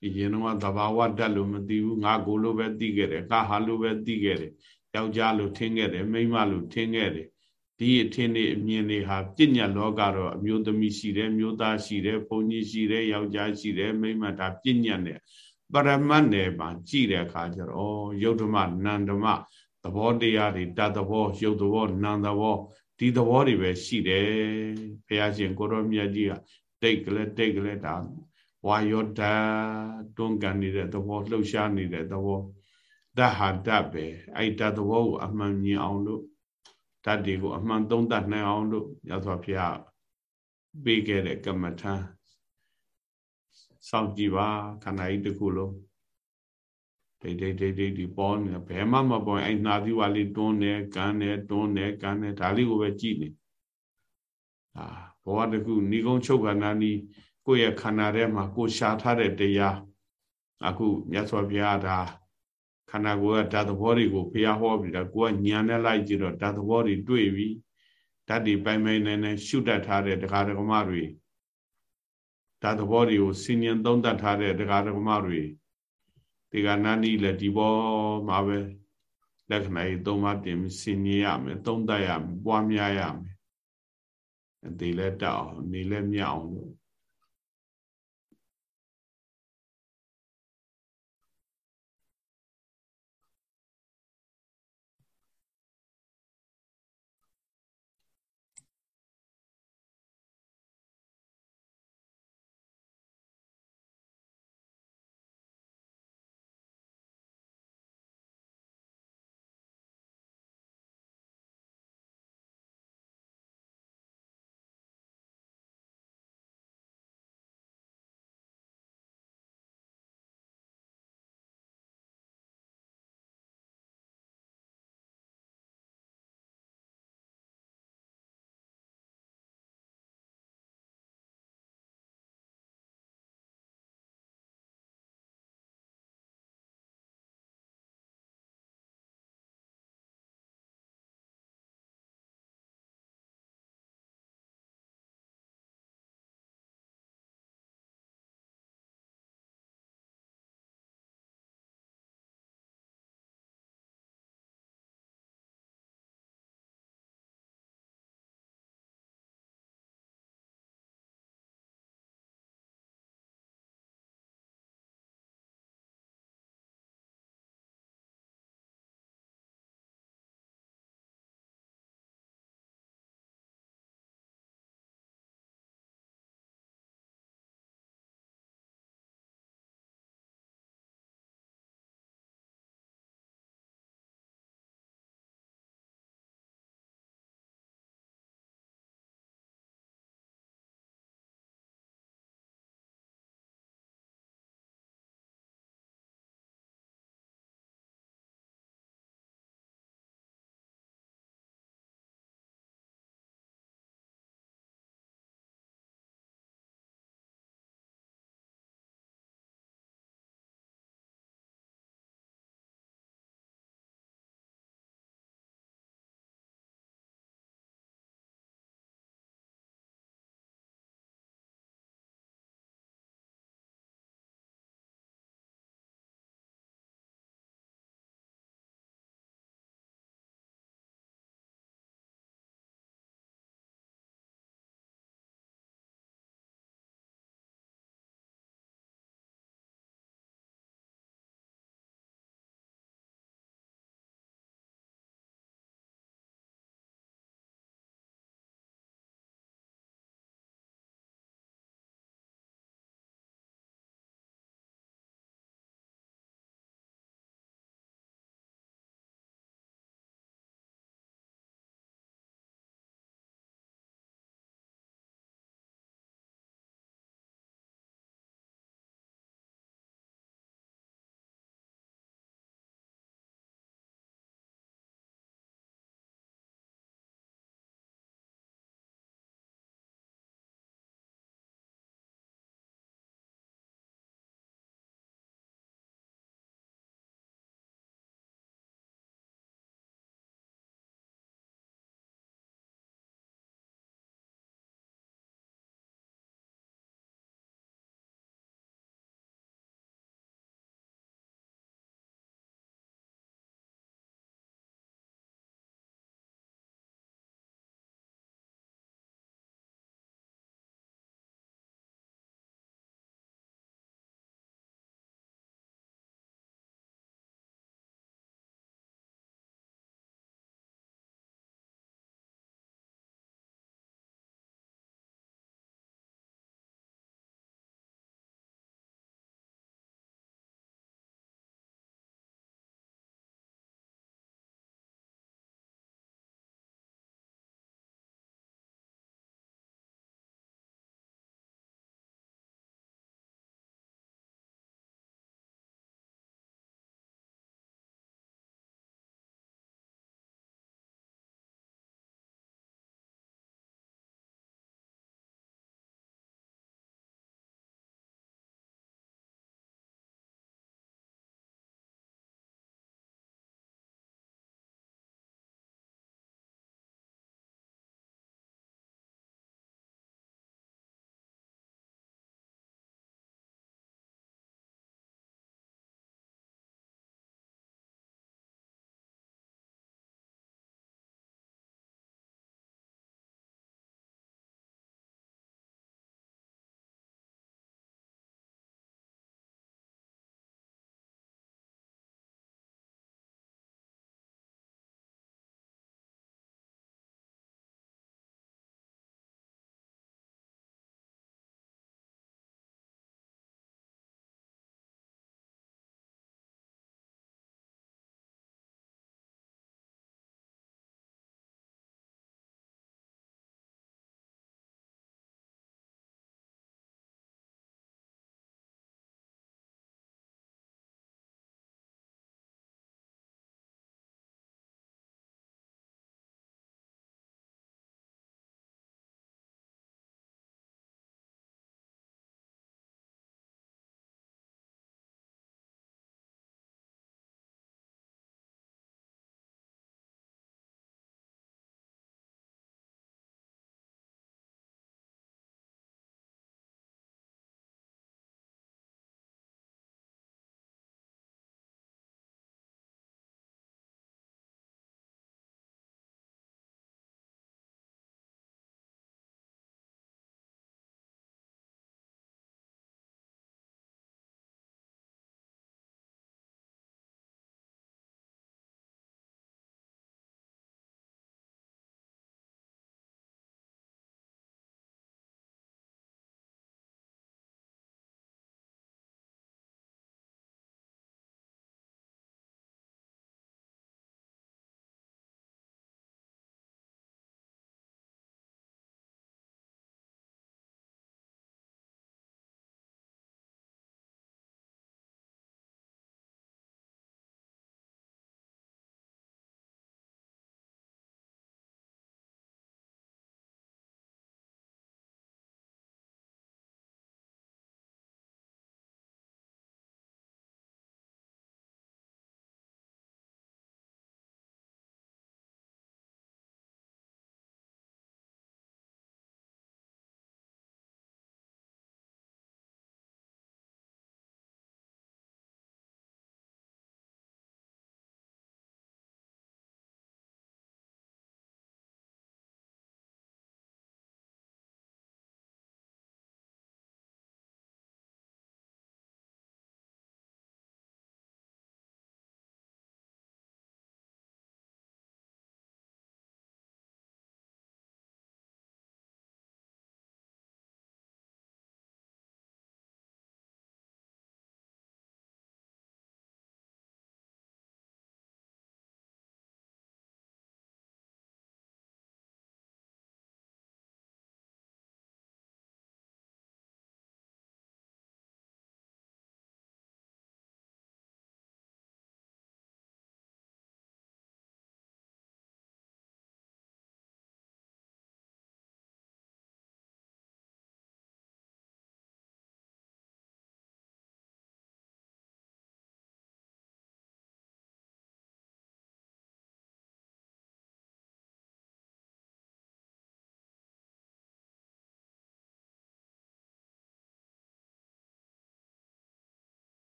ဒီရင်တော့သဘာဝဓာတ်လို့မသိဘူးငါကိုလို့ပဲသိခဲ့တယ်ငါဟာလို့ပဲသိခဲ့တယ်ယောက်ျားလို့ထင်ခဲ့တယ်မိန်းမလို့ထင်ခဲ့တယ်ဒီအထင်တွေအမြင်တွေဟာပြဉ္ညာလောကတော့အမျိုးသမီးရှိတယ်မျိုးသားရှိတယ်ဘုန်းကြီးရှိတယ်ယောက်ျားရှိတယ်မိန်းမဒါပြဉ္ညာနဲ့ ပရမတ်နယ်မှာကြည့်တဲ့အခါကျတော့ယုတ်ဓမ္မနန္ဓမ္မသဘောတရားတွေတတ်သဘောယုတ်သဘောနံသဘောဒီသဘောတွေပဲရှိတယ်ဘုရားရှင်ကိုရောမြတ်ကြီးကတိတ်ကလေးတိတ်ကလေးဒါဝါယောဓာတွန်းကန်နေတဲ့သဘောလှုပ်ရှားနေတဲ့သဘောဓာတ်ဟာဓာတ်ပဲအဲ့ဓာတ်သဘောကိုအမှန်မြင်အောင်လို့ဓာတ်တွေကိုအမှန်သုံးသပ်နိုင်အောင်လို့ရသော်ဘုရားပေးခဲ့တဲ့ကမ္မထာ စောင့်ကြည့်ပါခန္ဓာကြီးတစ်ခုလုံးဒိတ်ဒိတ်ဒိတ်ဒိတ်ဒီပေါ်နေဘယ်မှမပေါ်အဲ့နှာသီးဝါလေးတွန်းနေကန်နေတွန်းနေကန်နေဒါလေးကိုပဲကြည့်နေအာဘဝတစ်ခုဏီကုံချုပ်ခန္ဓာနီးကိုယ့်ရဲ့ခန္ဓာထဲမှာကိုရှာထားတဲ့တရားအခုမြတ်စွာဘုရားဒါခန္ဓာကိုယ်ကဓာတ်သဘောတွေကိုဘုရားဟောပြီးတော့ကိုယ်ကညံနဲ့လိုက်ကြည့်တော့ဓာတ်သဘောတွေတွေ့ပြီဓာတ်တွေပိုင်ပိုင်နိုင်နိုင်ရှုတတ်ထားတဲ့တရားဓမ္မတွေ ဓာတ်သဘောတွေကိုစင်ញံသုံးသပ်ထားတဲ့တရားဓမ္မတွေဒီကနာနီလည်းဒီဘောမှာပဲလက္ခဏာကြီးသုံးပါးတင်ပြီးစင်ញရမယ်သုံးသပ်ရမယ်ပွားများရမယ်ဒီလည်းတောက်နေလည်းမြောက်အောင်လို့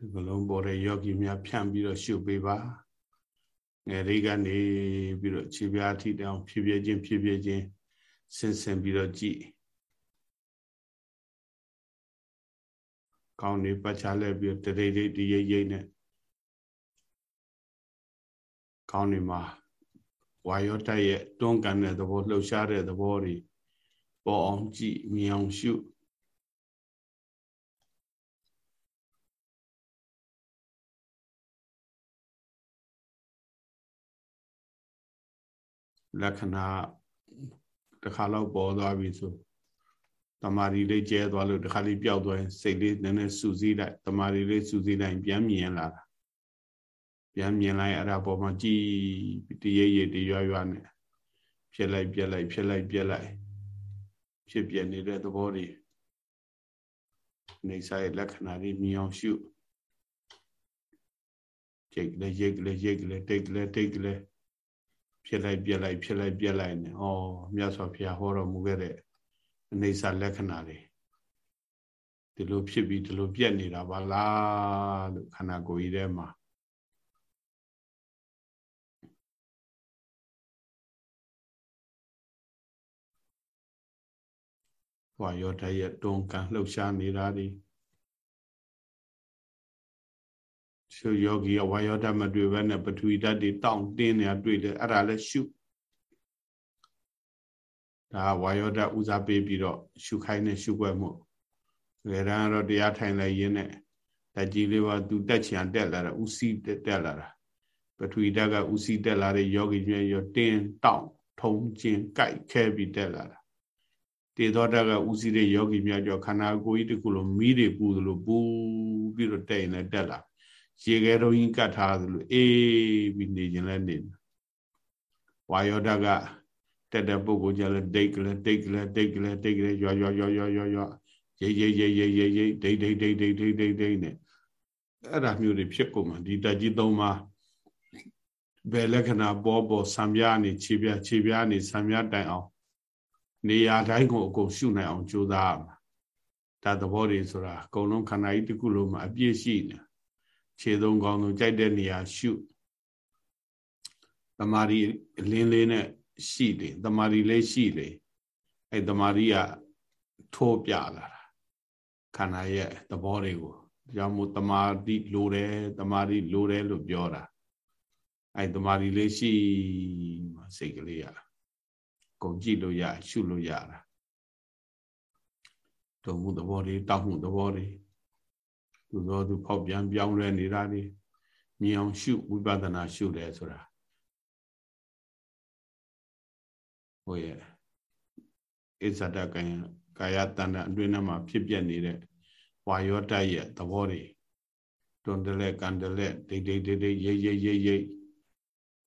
ဒီကလုံးပေါ်တဲ့ယောဂီများဖြန့်ပြီးတော့ရှုပေးပါငယ်လေးကနေပြီးတော့ခြေပြားထိတောင်ဖြည်းဖြည်းချင်းဖြည်းဖြည်းချင်းဆင်ဆင်ပြီးတော့ကြည့်ကောင်းနေပတ်ချလဲပြီးတရိတ်ရိတ်တရိတ်ရိတ်နဲ့ကောင်းနေမှာဝါယောတက်ရဲ့တွန်းကန်တဲ့သဘောလှုပ်ရှားတဲ့သဘောတွေပေါ်အောင်ကြည့်မြင်အောင်ရှု လက္ခဏာတစ်ခါတော့ပေါ်သွားပြီဆိုတမာရီလေးကျဲသွားလို့တစ်ခါလေးပျောက်သွားရင်စိတ်လေးနည်းနည်းစူးစီးလိုက်တမာရီလေးစူးစီးလိုက်ပြန်မြင်လာတာပြန်မြင်လိုက်အဲ့ဒါပေါ်မှာကြည်တရရတရွရွနဲ့ဖြစ်လိုက်ပြက်လိုက်ဖြစ်လိုက်ပြက်လိုက်ဖြစ်ပြနေတဲ့သဘောတွေနေဆိုင်လက္ခဏာတွေမြင်အောင်ရှုကြိတ်လေရိတ်လေရိတ်လေတိတ်လေတိတ်လေ ဖြစ်လိုက်ပြက်လိုက်ဖြစ်လိုက်ပြက်လိုက်နဲ့ဩမြတ်စွာဘုရားဟောတော်မူခဲ့တဲ့အနေစာလက္ခဏာတွေဒီလိုဖြစ်ပြီးဒီလိုပြက်နေတာပါလားလို့ခန္ဓာကိုယ်ကြီးထဲမှာဝါယောဓာတ်ရဲ့တွန်းကန်လှုပ်ရှားနေတာဒီ ရှုယောဂီဝါယောဓာတ်မတွေ့ဘဲနဲ့ပထဝီဓာတ်တွေတောင့်တင်းနေတာတွေ့တယ်အဲ့ဒါလည်းရှုဒါဝါယောဓာတ်ဦးစားပေးပြီးတော့ရှုခိုင်းနေရှုွက်မှုငယ်တန်းကတော့တရားထိုင်လိုက်ရင်းနဲ့တက်ကြီးလေးပါသူတက်ချင်တက်လာတာဥစီတက်လာတာပထဝီဓာတ်ကဥစီတက်လာတဲ့ယောဂီတွေရောတင်းတောင့်ထုံချင်းကြိုက်ခဲပြီးတက်လာတာတေသောတကဥစီတဲ့ယောဂီများကြောခန္ဓာကိုယ်ကြီးတခုလုံးမီးတွေပူသလိုပူပြီးတော့တက်ရင်လည်းတက်လာ ရေခဲတော်ကြီးကတ်ထားသလိုအေးပြီးနေခြင်းလည်းနေဝါယောဓာတ်ကတက်တဲ့ပုဂ္ဂိုလ်ကြလဲဒိတ်ကလေးဒိတ်ကလေးဒိတ်ကလေးဒိတ်ကလေးရွာရွာရွာရွာရွာရွာရိတ်ရိတ်ရိတ်ရိတ်ရိတ်ရိတ်ဒိတ်ဒိတ်ဒိတ်ဒိတ်ဒိတ်ဒိတ်ဒိတ်နဲ့အဲ့ဒါမျိုးတွေဖြစ်ကုန်မှာဒီတက်ကြီးသုံးပါဘယ်လက္ခဏာပေါ်ပေါ်ဆံပြားနေခြေပြားခြေပြားနေဆံပြားတိုင်အောင်နေရာတိုင်းကိုအကုန်ရှုနိုင်အောင်ကြိုးစားရမှာဒါသဘောတွေဆိုတာအကုန်လုံးခန္ဓာကြီးတစ်ခုလုံးမှာအပြည့်ရှိနေ ခြေသုံးကောင်းဆုံးကြိုက်တဲ့နေရာရှုတမာရီလင်းလေးနဲ့ရှိတယ်တမာရီလေးရှိတယ်အဲ့တမာရီကထိုးပြလာတာခန္ဓာရဲ့သဘောတွေကိုကြောင့်မို့တမာတိလိုတယ်တမာရီလိုတယ်လို့ပြောတာအဲ့တမာရီလေးရှိမှစိတ်ကလေးရကုန်ကြည့်လို့ရရှုလို့ရတာတုံမှုသဘောတွေတောက်မှုသဘောတွေ သူသောသူဖောက်ပြန်ပြောင်းလဲနေတာတွေမြင်အောင်ရှုဝိပဿနာရှုတယ်ဆိုတာဟိုရဲ့အစ္ဆဒကံကာယတဏ္ဍအတွင်းထဲမှာဖြစ်ပြနေတဲ့ဝါယောတရဲ့သဘောတွေတွန်တလဲကန်တလဲဒိတ်ဒိတ်ဒိတ်ဒိတ်ရိပ်ရိပ်ရိပ်ရိပ်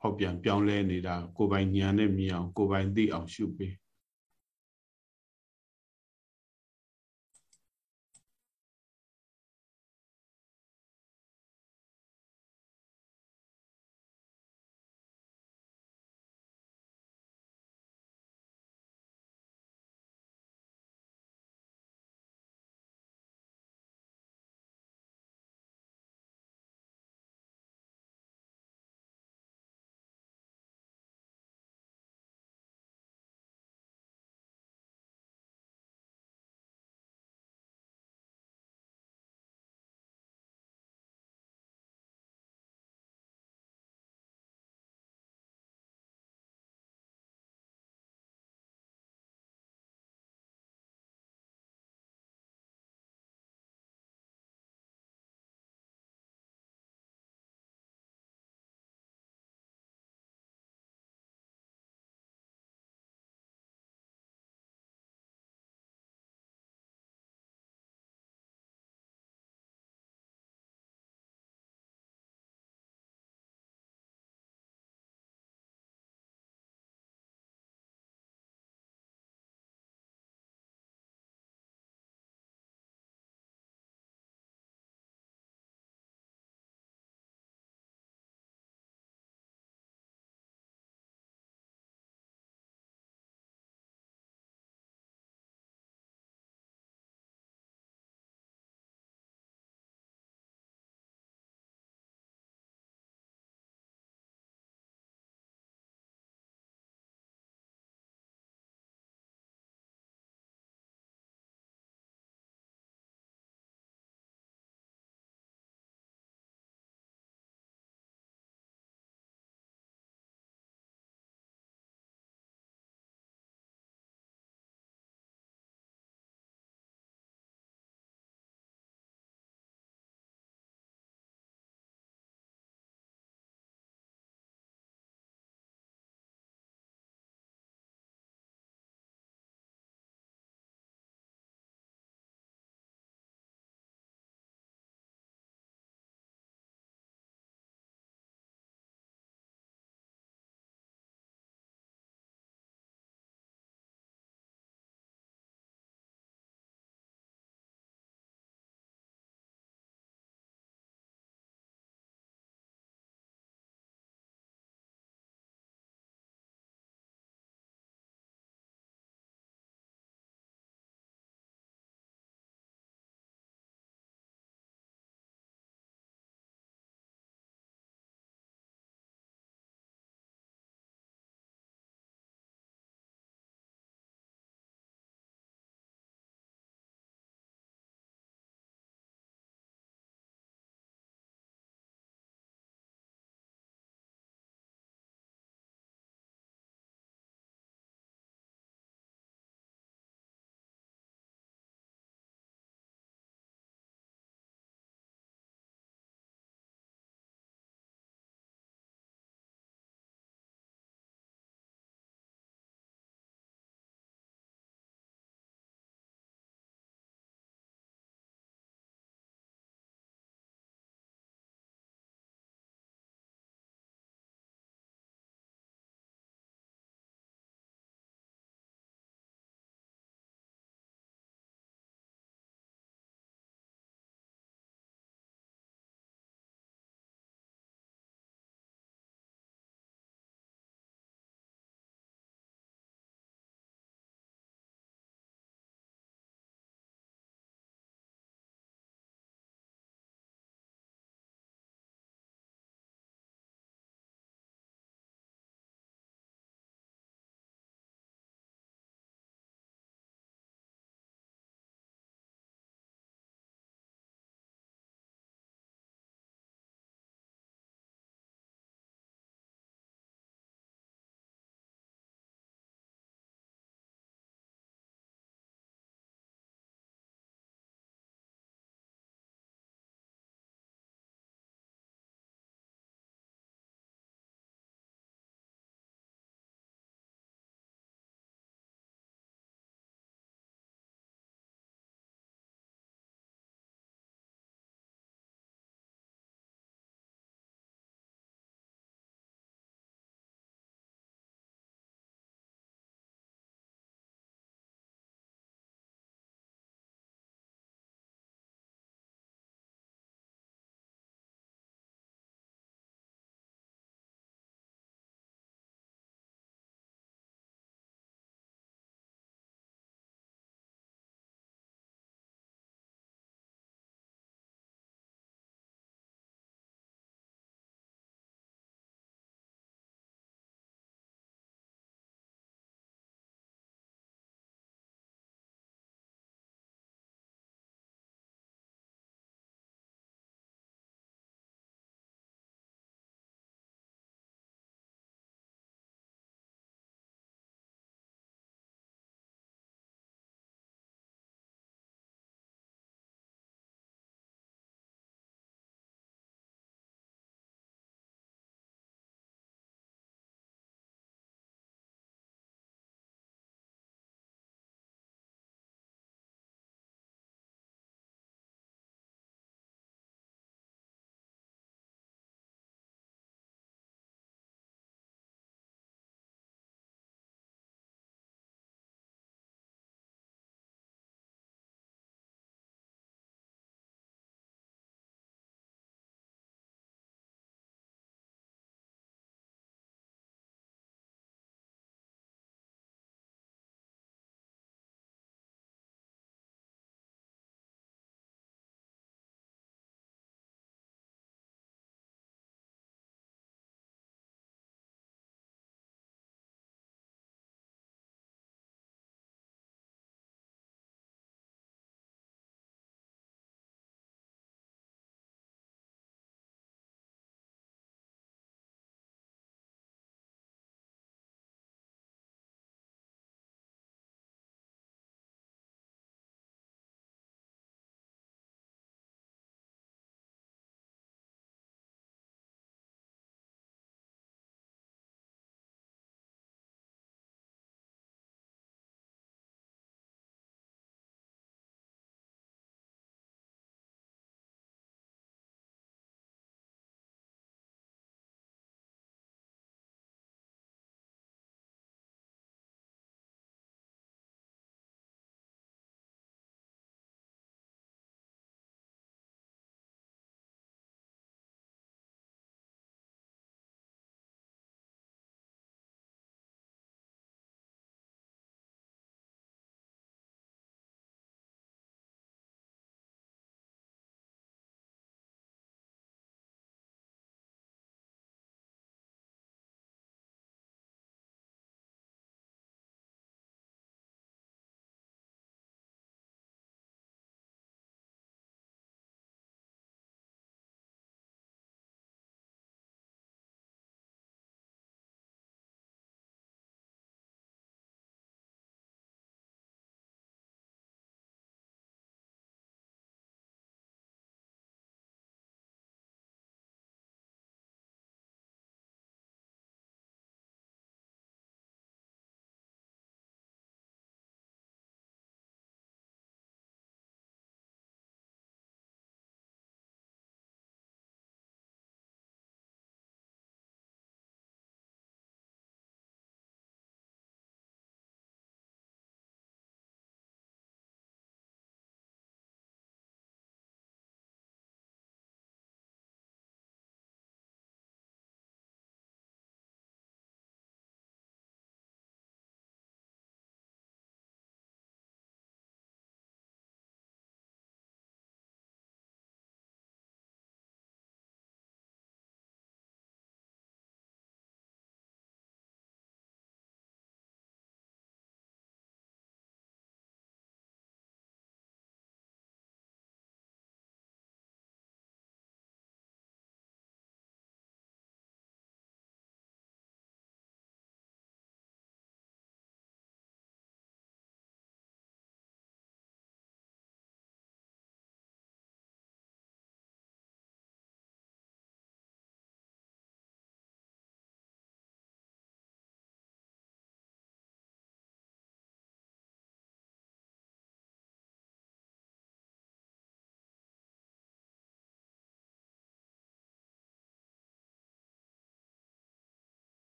ဖောက်ပြန်ပြောင်းလဲနေတာကိုယ်ပိုင်ဉာဏ်နဲ့မြင်အောင်ကိုယ်ပိုင်သိအောင်ရှုပေး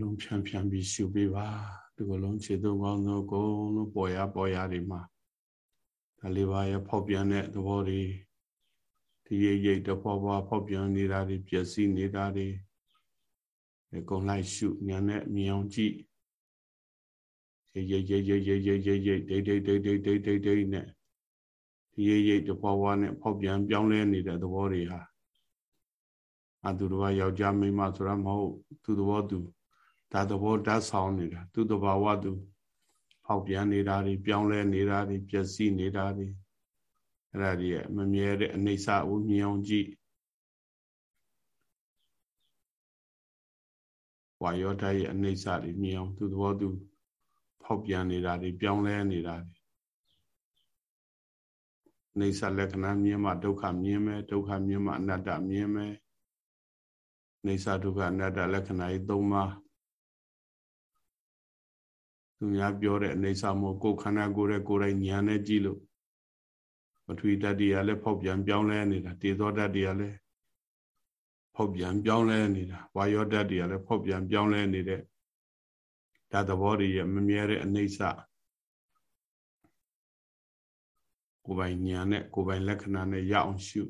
လုံးဖြန်းဖြန်းပြီးရှုပေးပါဒီကလုံးခြေသုံးပေါင်းသောကုံလို့ပေါ်ရပေါ်ရတွေမှာဒါလေးပါရဖောက်ပြန်တဲ့သဘောတွေဒီရိပ်ရိပ်တဖွာဖွာဖောက်ပြန်နေတာတွေပျက်စီးနေတာတွေအကုန်လိုက်ရှုညာနဲ့မြင်အောင်ကြည့်ရိပ်ရိပ်ရိပ်ရိပ်ရိပ်ရိပ်ရိပ်ဒိတ်ဒိတ်ဒိတ်ဒိတ်ဒိတ်ဒိတ်ဒိတ်နဲ့ဒီရိပ်ရိပ်တဖွာဖွာနဲ့ဖောက်ပြန်ပြောင်းလဲနေတဲ့သဘောတွေဟာအတူတူယောက်ျားမိန်းမဆိုတာမဟုတ်သူသဘောသူ ဒါသဘောဓာတ်ဆောင်နေတာသူတဘာဝသူဖောက်ပြန်နေတာတွေပြောင်းလဲနေတာတွေပျက်စီးနေတာတွေအဲ့ဒါတွေမမြဲတဲ့အနိစ္စကိုမြင်အောင်ကြည့်ဝါယောဓာတ်ရဲ့အနိစ္စတွေမြင်အောင်သူသဘောသူဖောက်ပြန်နေတာတွေပြောင်းလဲနေတာတွေနေဆလက္ခဏာမြင်မှဒုက္ခမြင်မယ်ဒုက္ခမြင်မှအနတ္တမြင်မယ်နေဆဒုက္ခအနတ္တလက္ခဏာကြီး၃ပါး သူများပြောတဲ့အနေဆာမို့ကိုယ်ခန္ဓာကိုယ်ရဲ့ကိုယ်တိုင်ဉာဏ်နဲ့ကြည့်လို့ပထဝီဓာတ်တွေကလည်းဖောက်ပြန်ပြောင်းလဲနေတာတေသောဓာတ်တွေကလည်းဖောက်ပြန်ပြောင်းလဲနေတာဝါယောဓာတ်တွေကလည်းဖောက်ပြန်ပြောင်းလဲနေတဲ့ဓာတ်သဘောတွေရဲ့မမြဲတဲ့အနေဆာကိုယ်ပိုင်ဉာဏ်နဲ့ကိုယ်ပိုင်လက္ခဏာနဲ့ရအောင်ရှု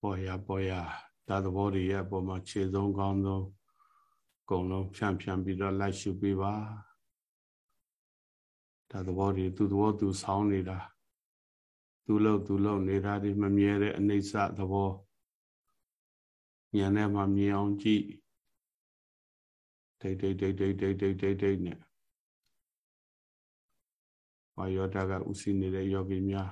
ပေါ်ရပေါ်ရဒါသဘောတွေရဲ့အပေါ်မှာခြေဆုံးကောင်းဆုံးအကုန်လုံးဖြန့်ဖြန့်ပြီးတော့လိုက်ရှုပေးပါဒါသဘောတွေသူသဘောသူဆောင်းနေတာသူလို့သူလို့နေတာဒီမမြဲတဲ့အနိစ္စသဘောဉာဏ်နဲ့မှမြင်အောင်ကြည့်ဒိတ်ဒိတ်ဒိတ်ဒိတ်ဒိတ်ဒိတ်ဒိတ်ဒိတ်နဲ့ဝါယောဓာကဥသိနေတဲ့ယောဂီများ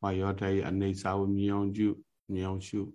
ဝါယောဓာရဲ့အနေစာကိုမြင်အောင်ကြည့် 娘绣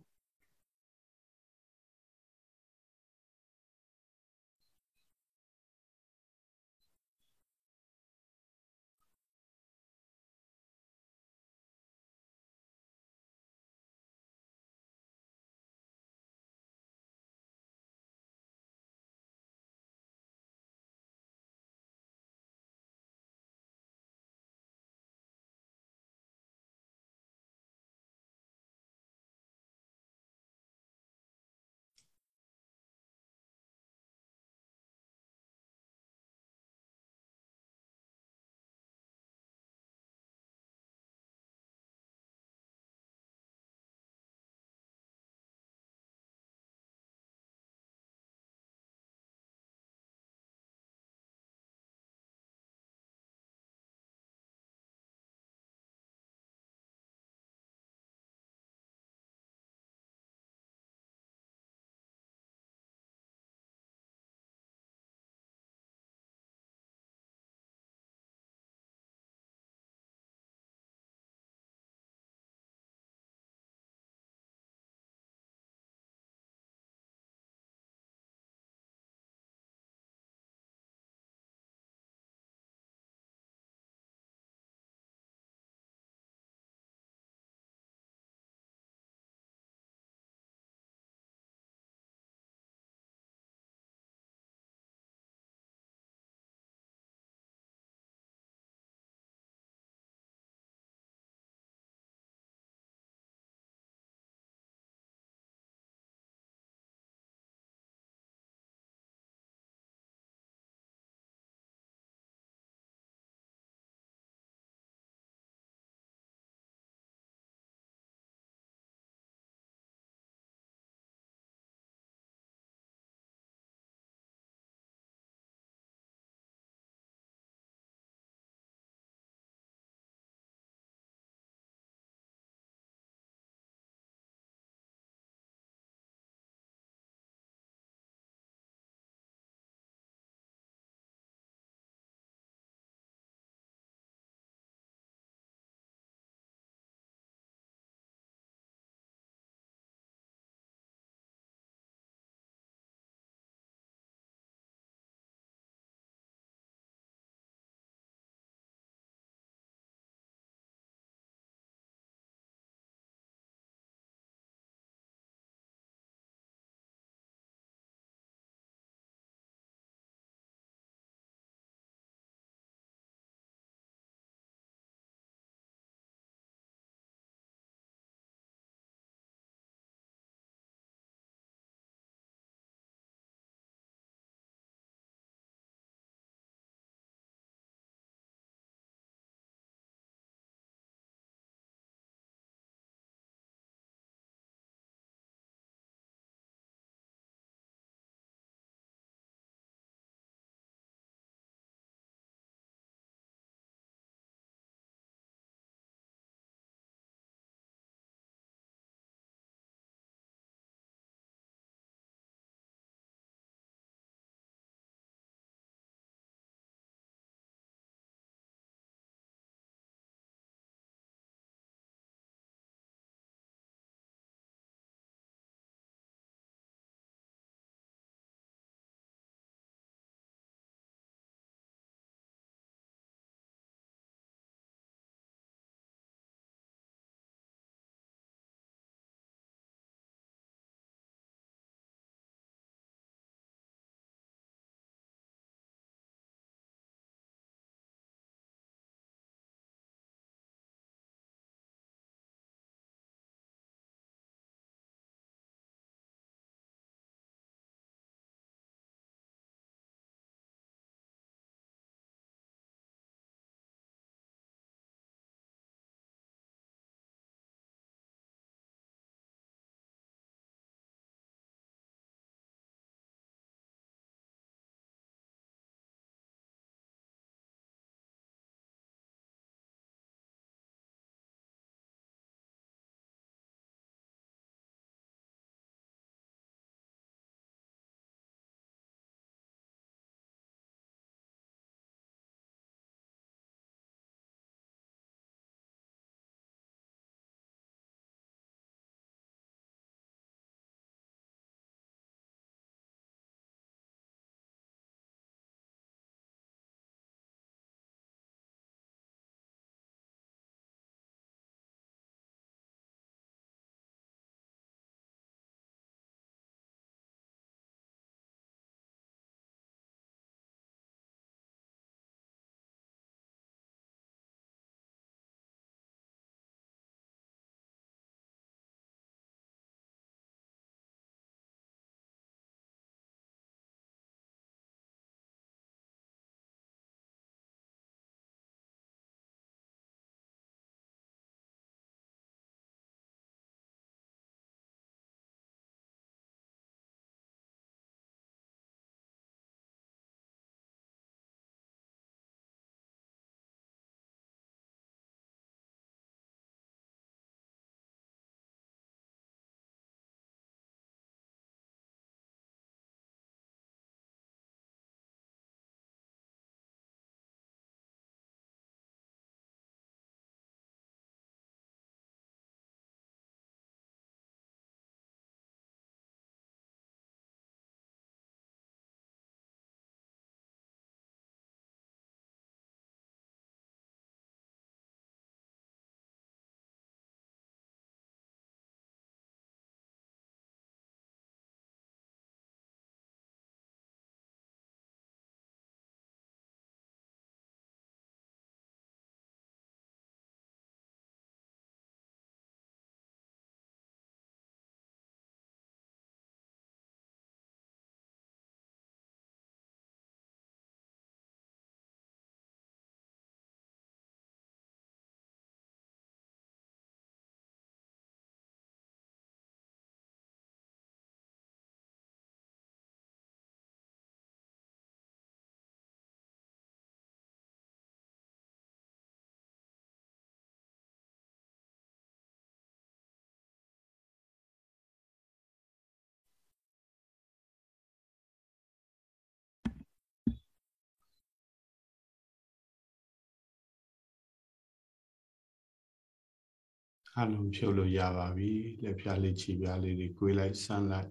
အလုံးဖြုတ်လို့ရပါပြီလက်ဖြားလေးခြေပြားလေးတွေကိုွေးလိုက်ဆန်းလိုက်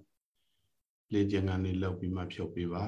လေ့ကျင့်ကနေလောက်ပြီးမှဖြုတ်ပေးပါ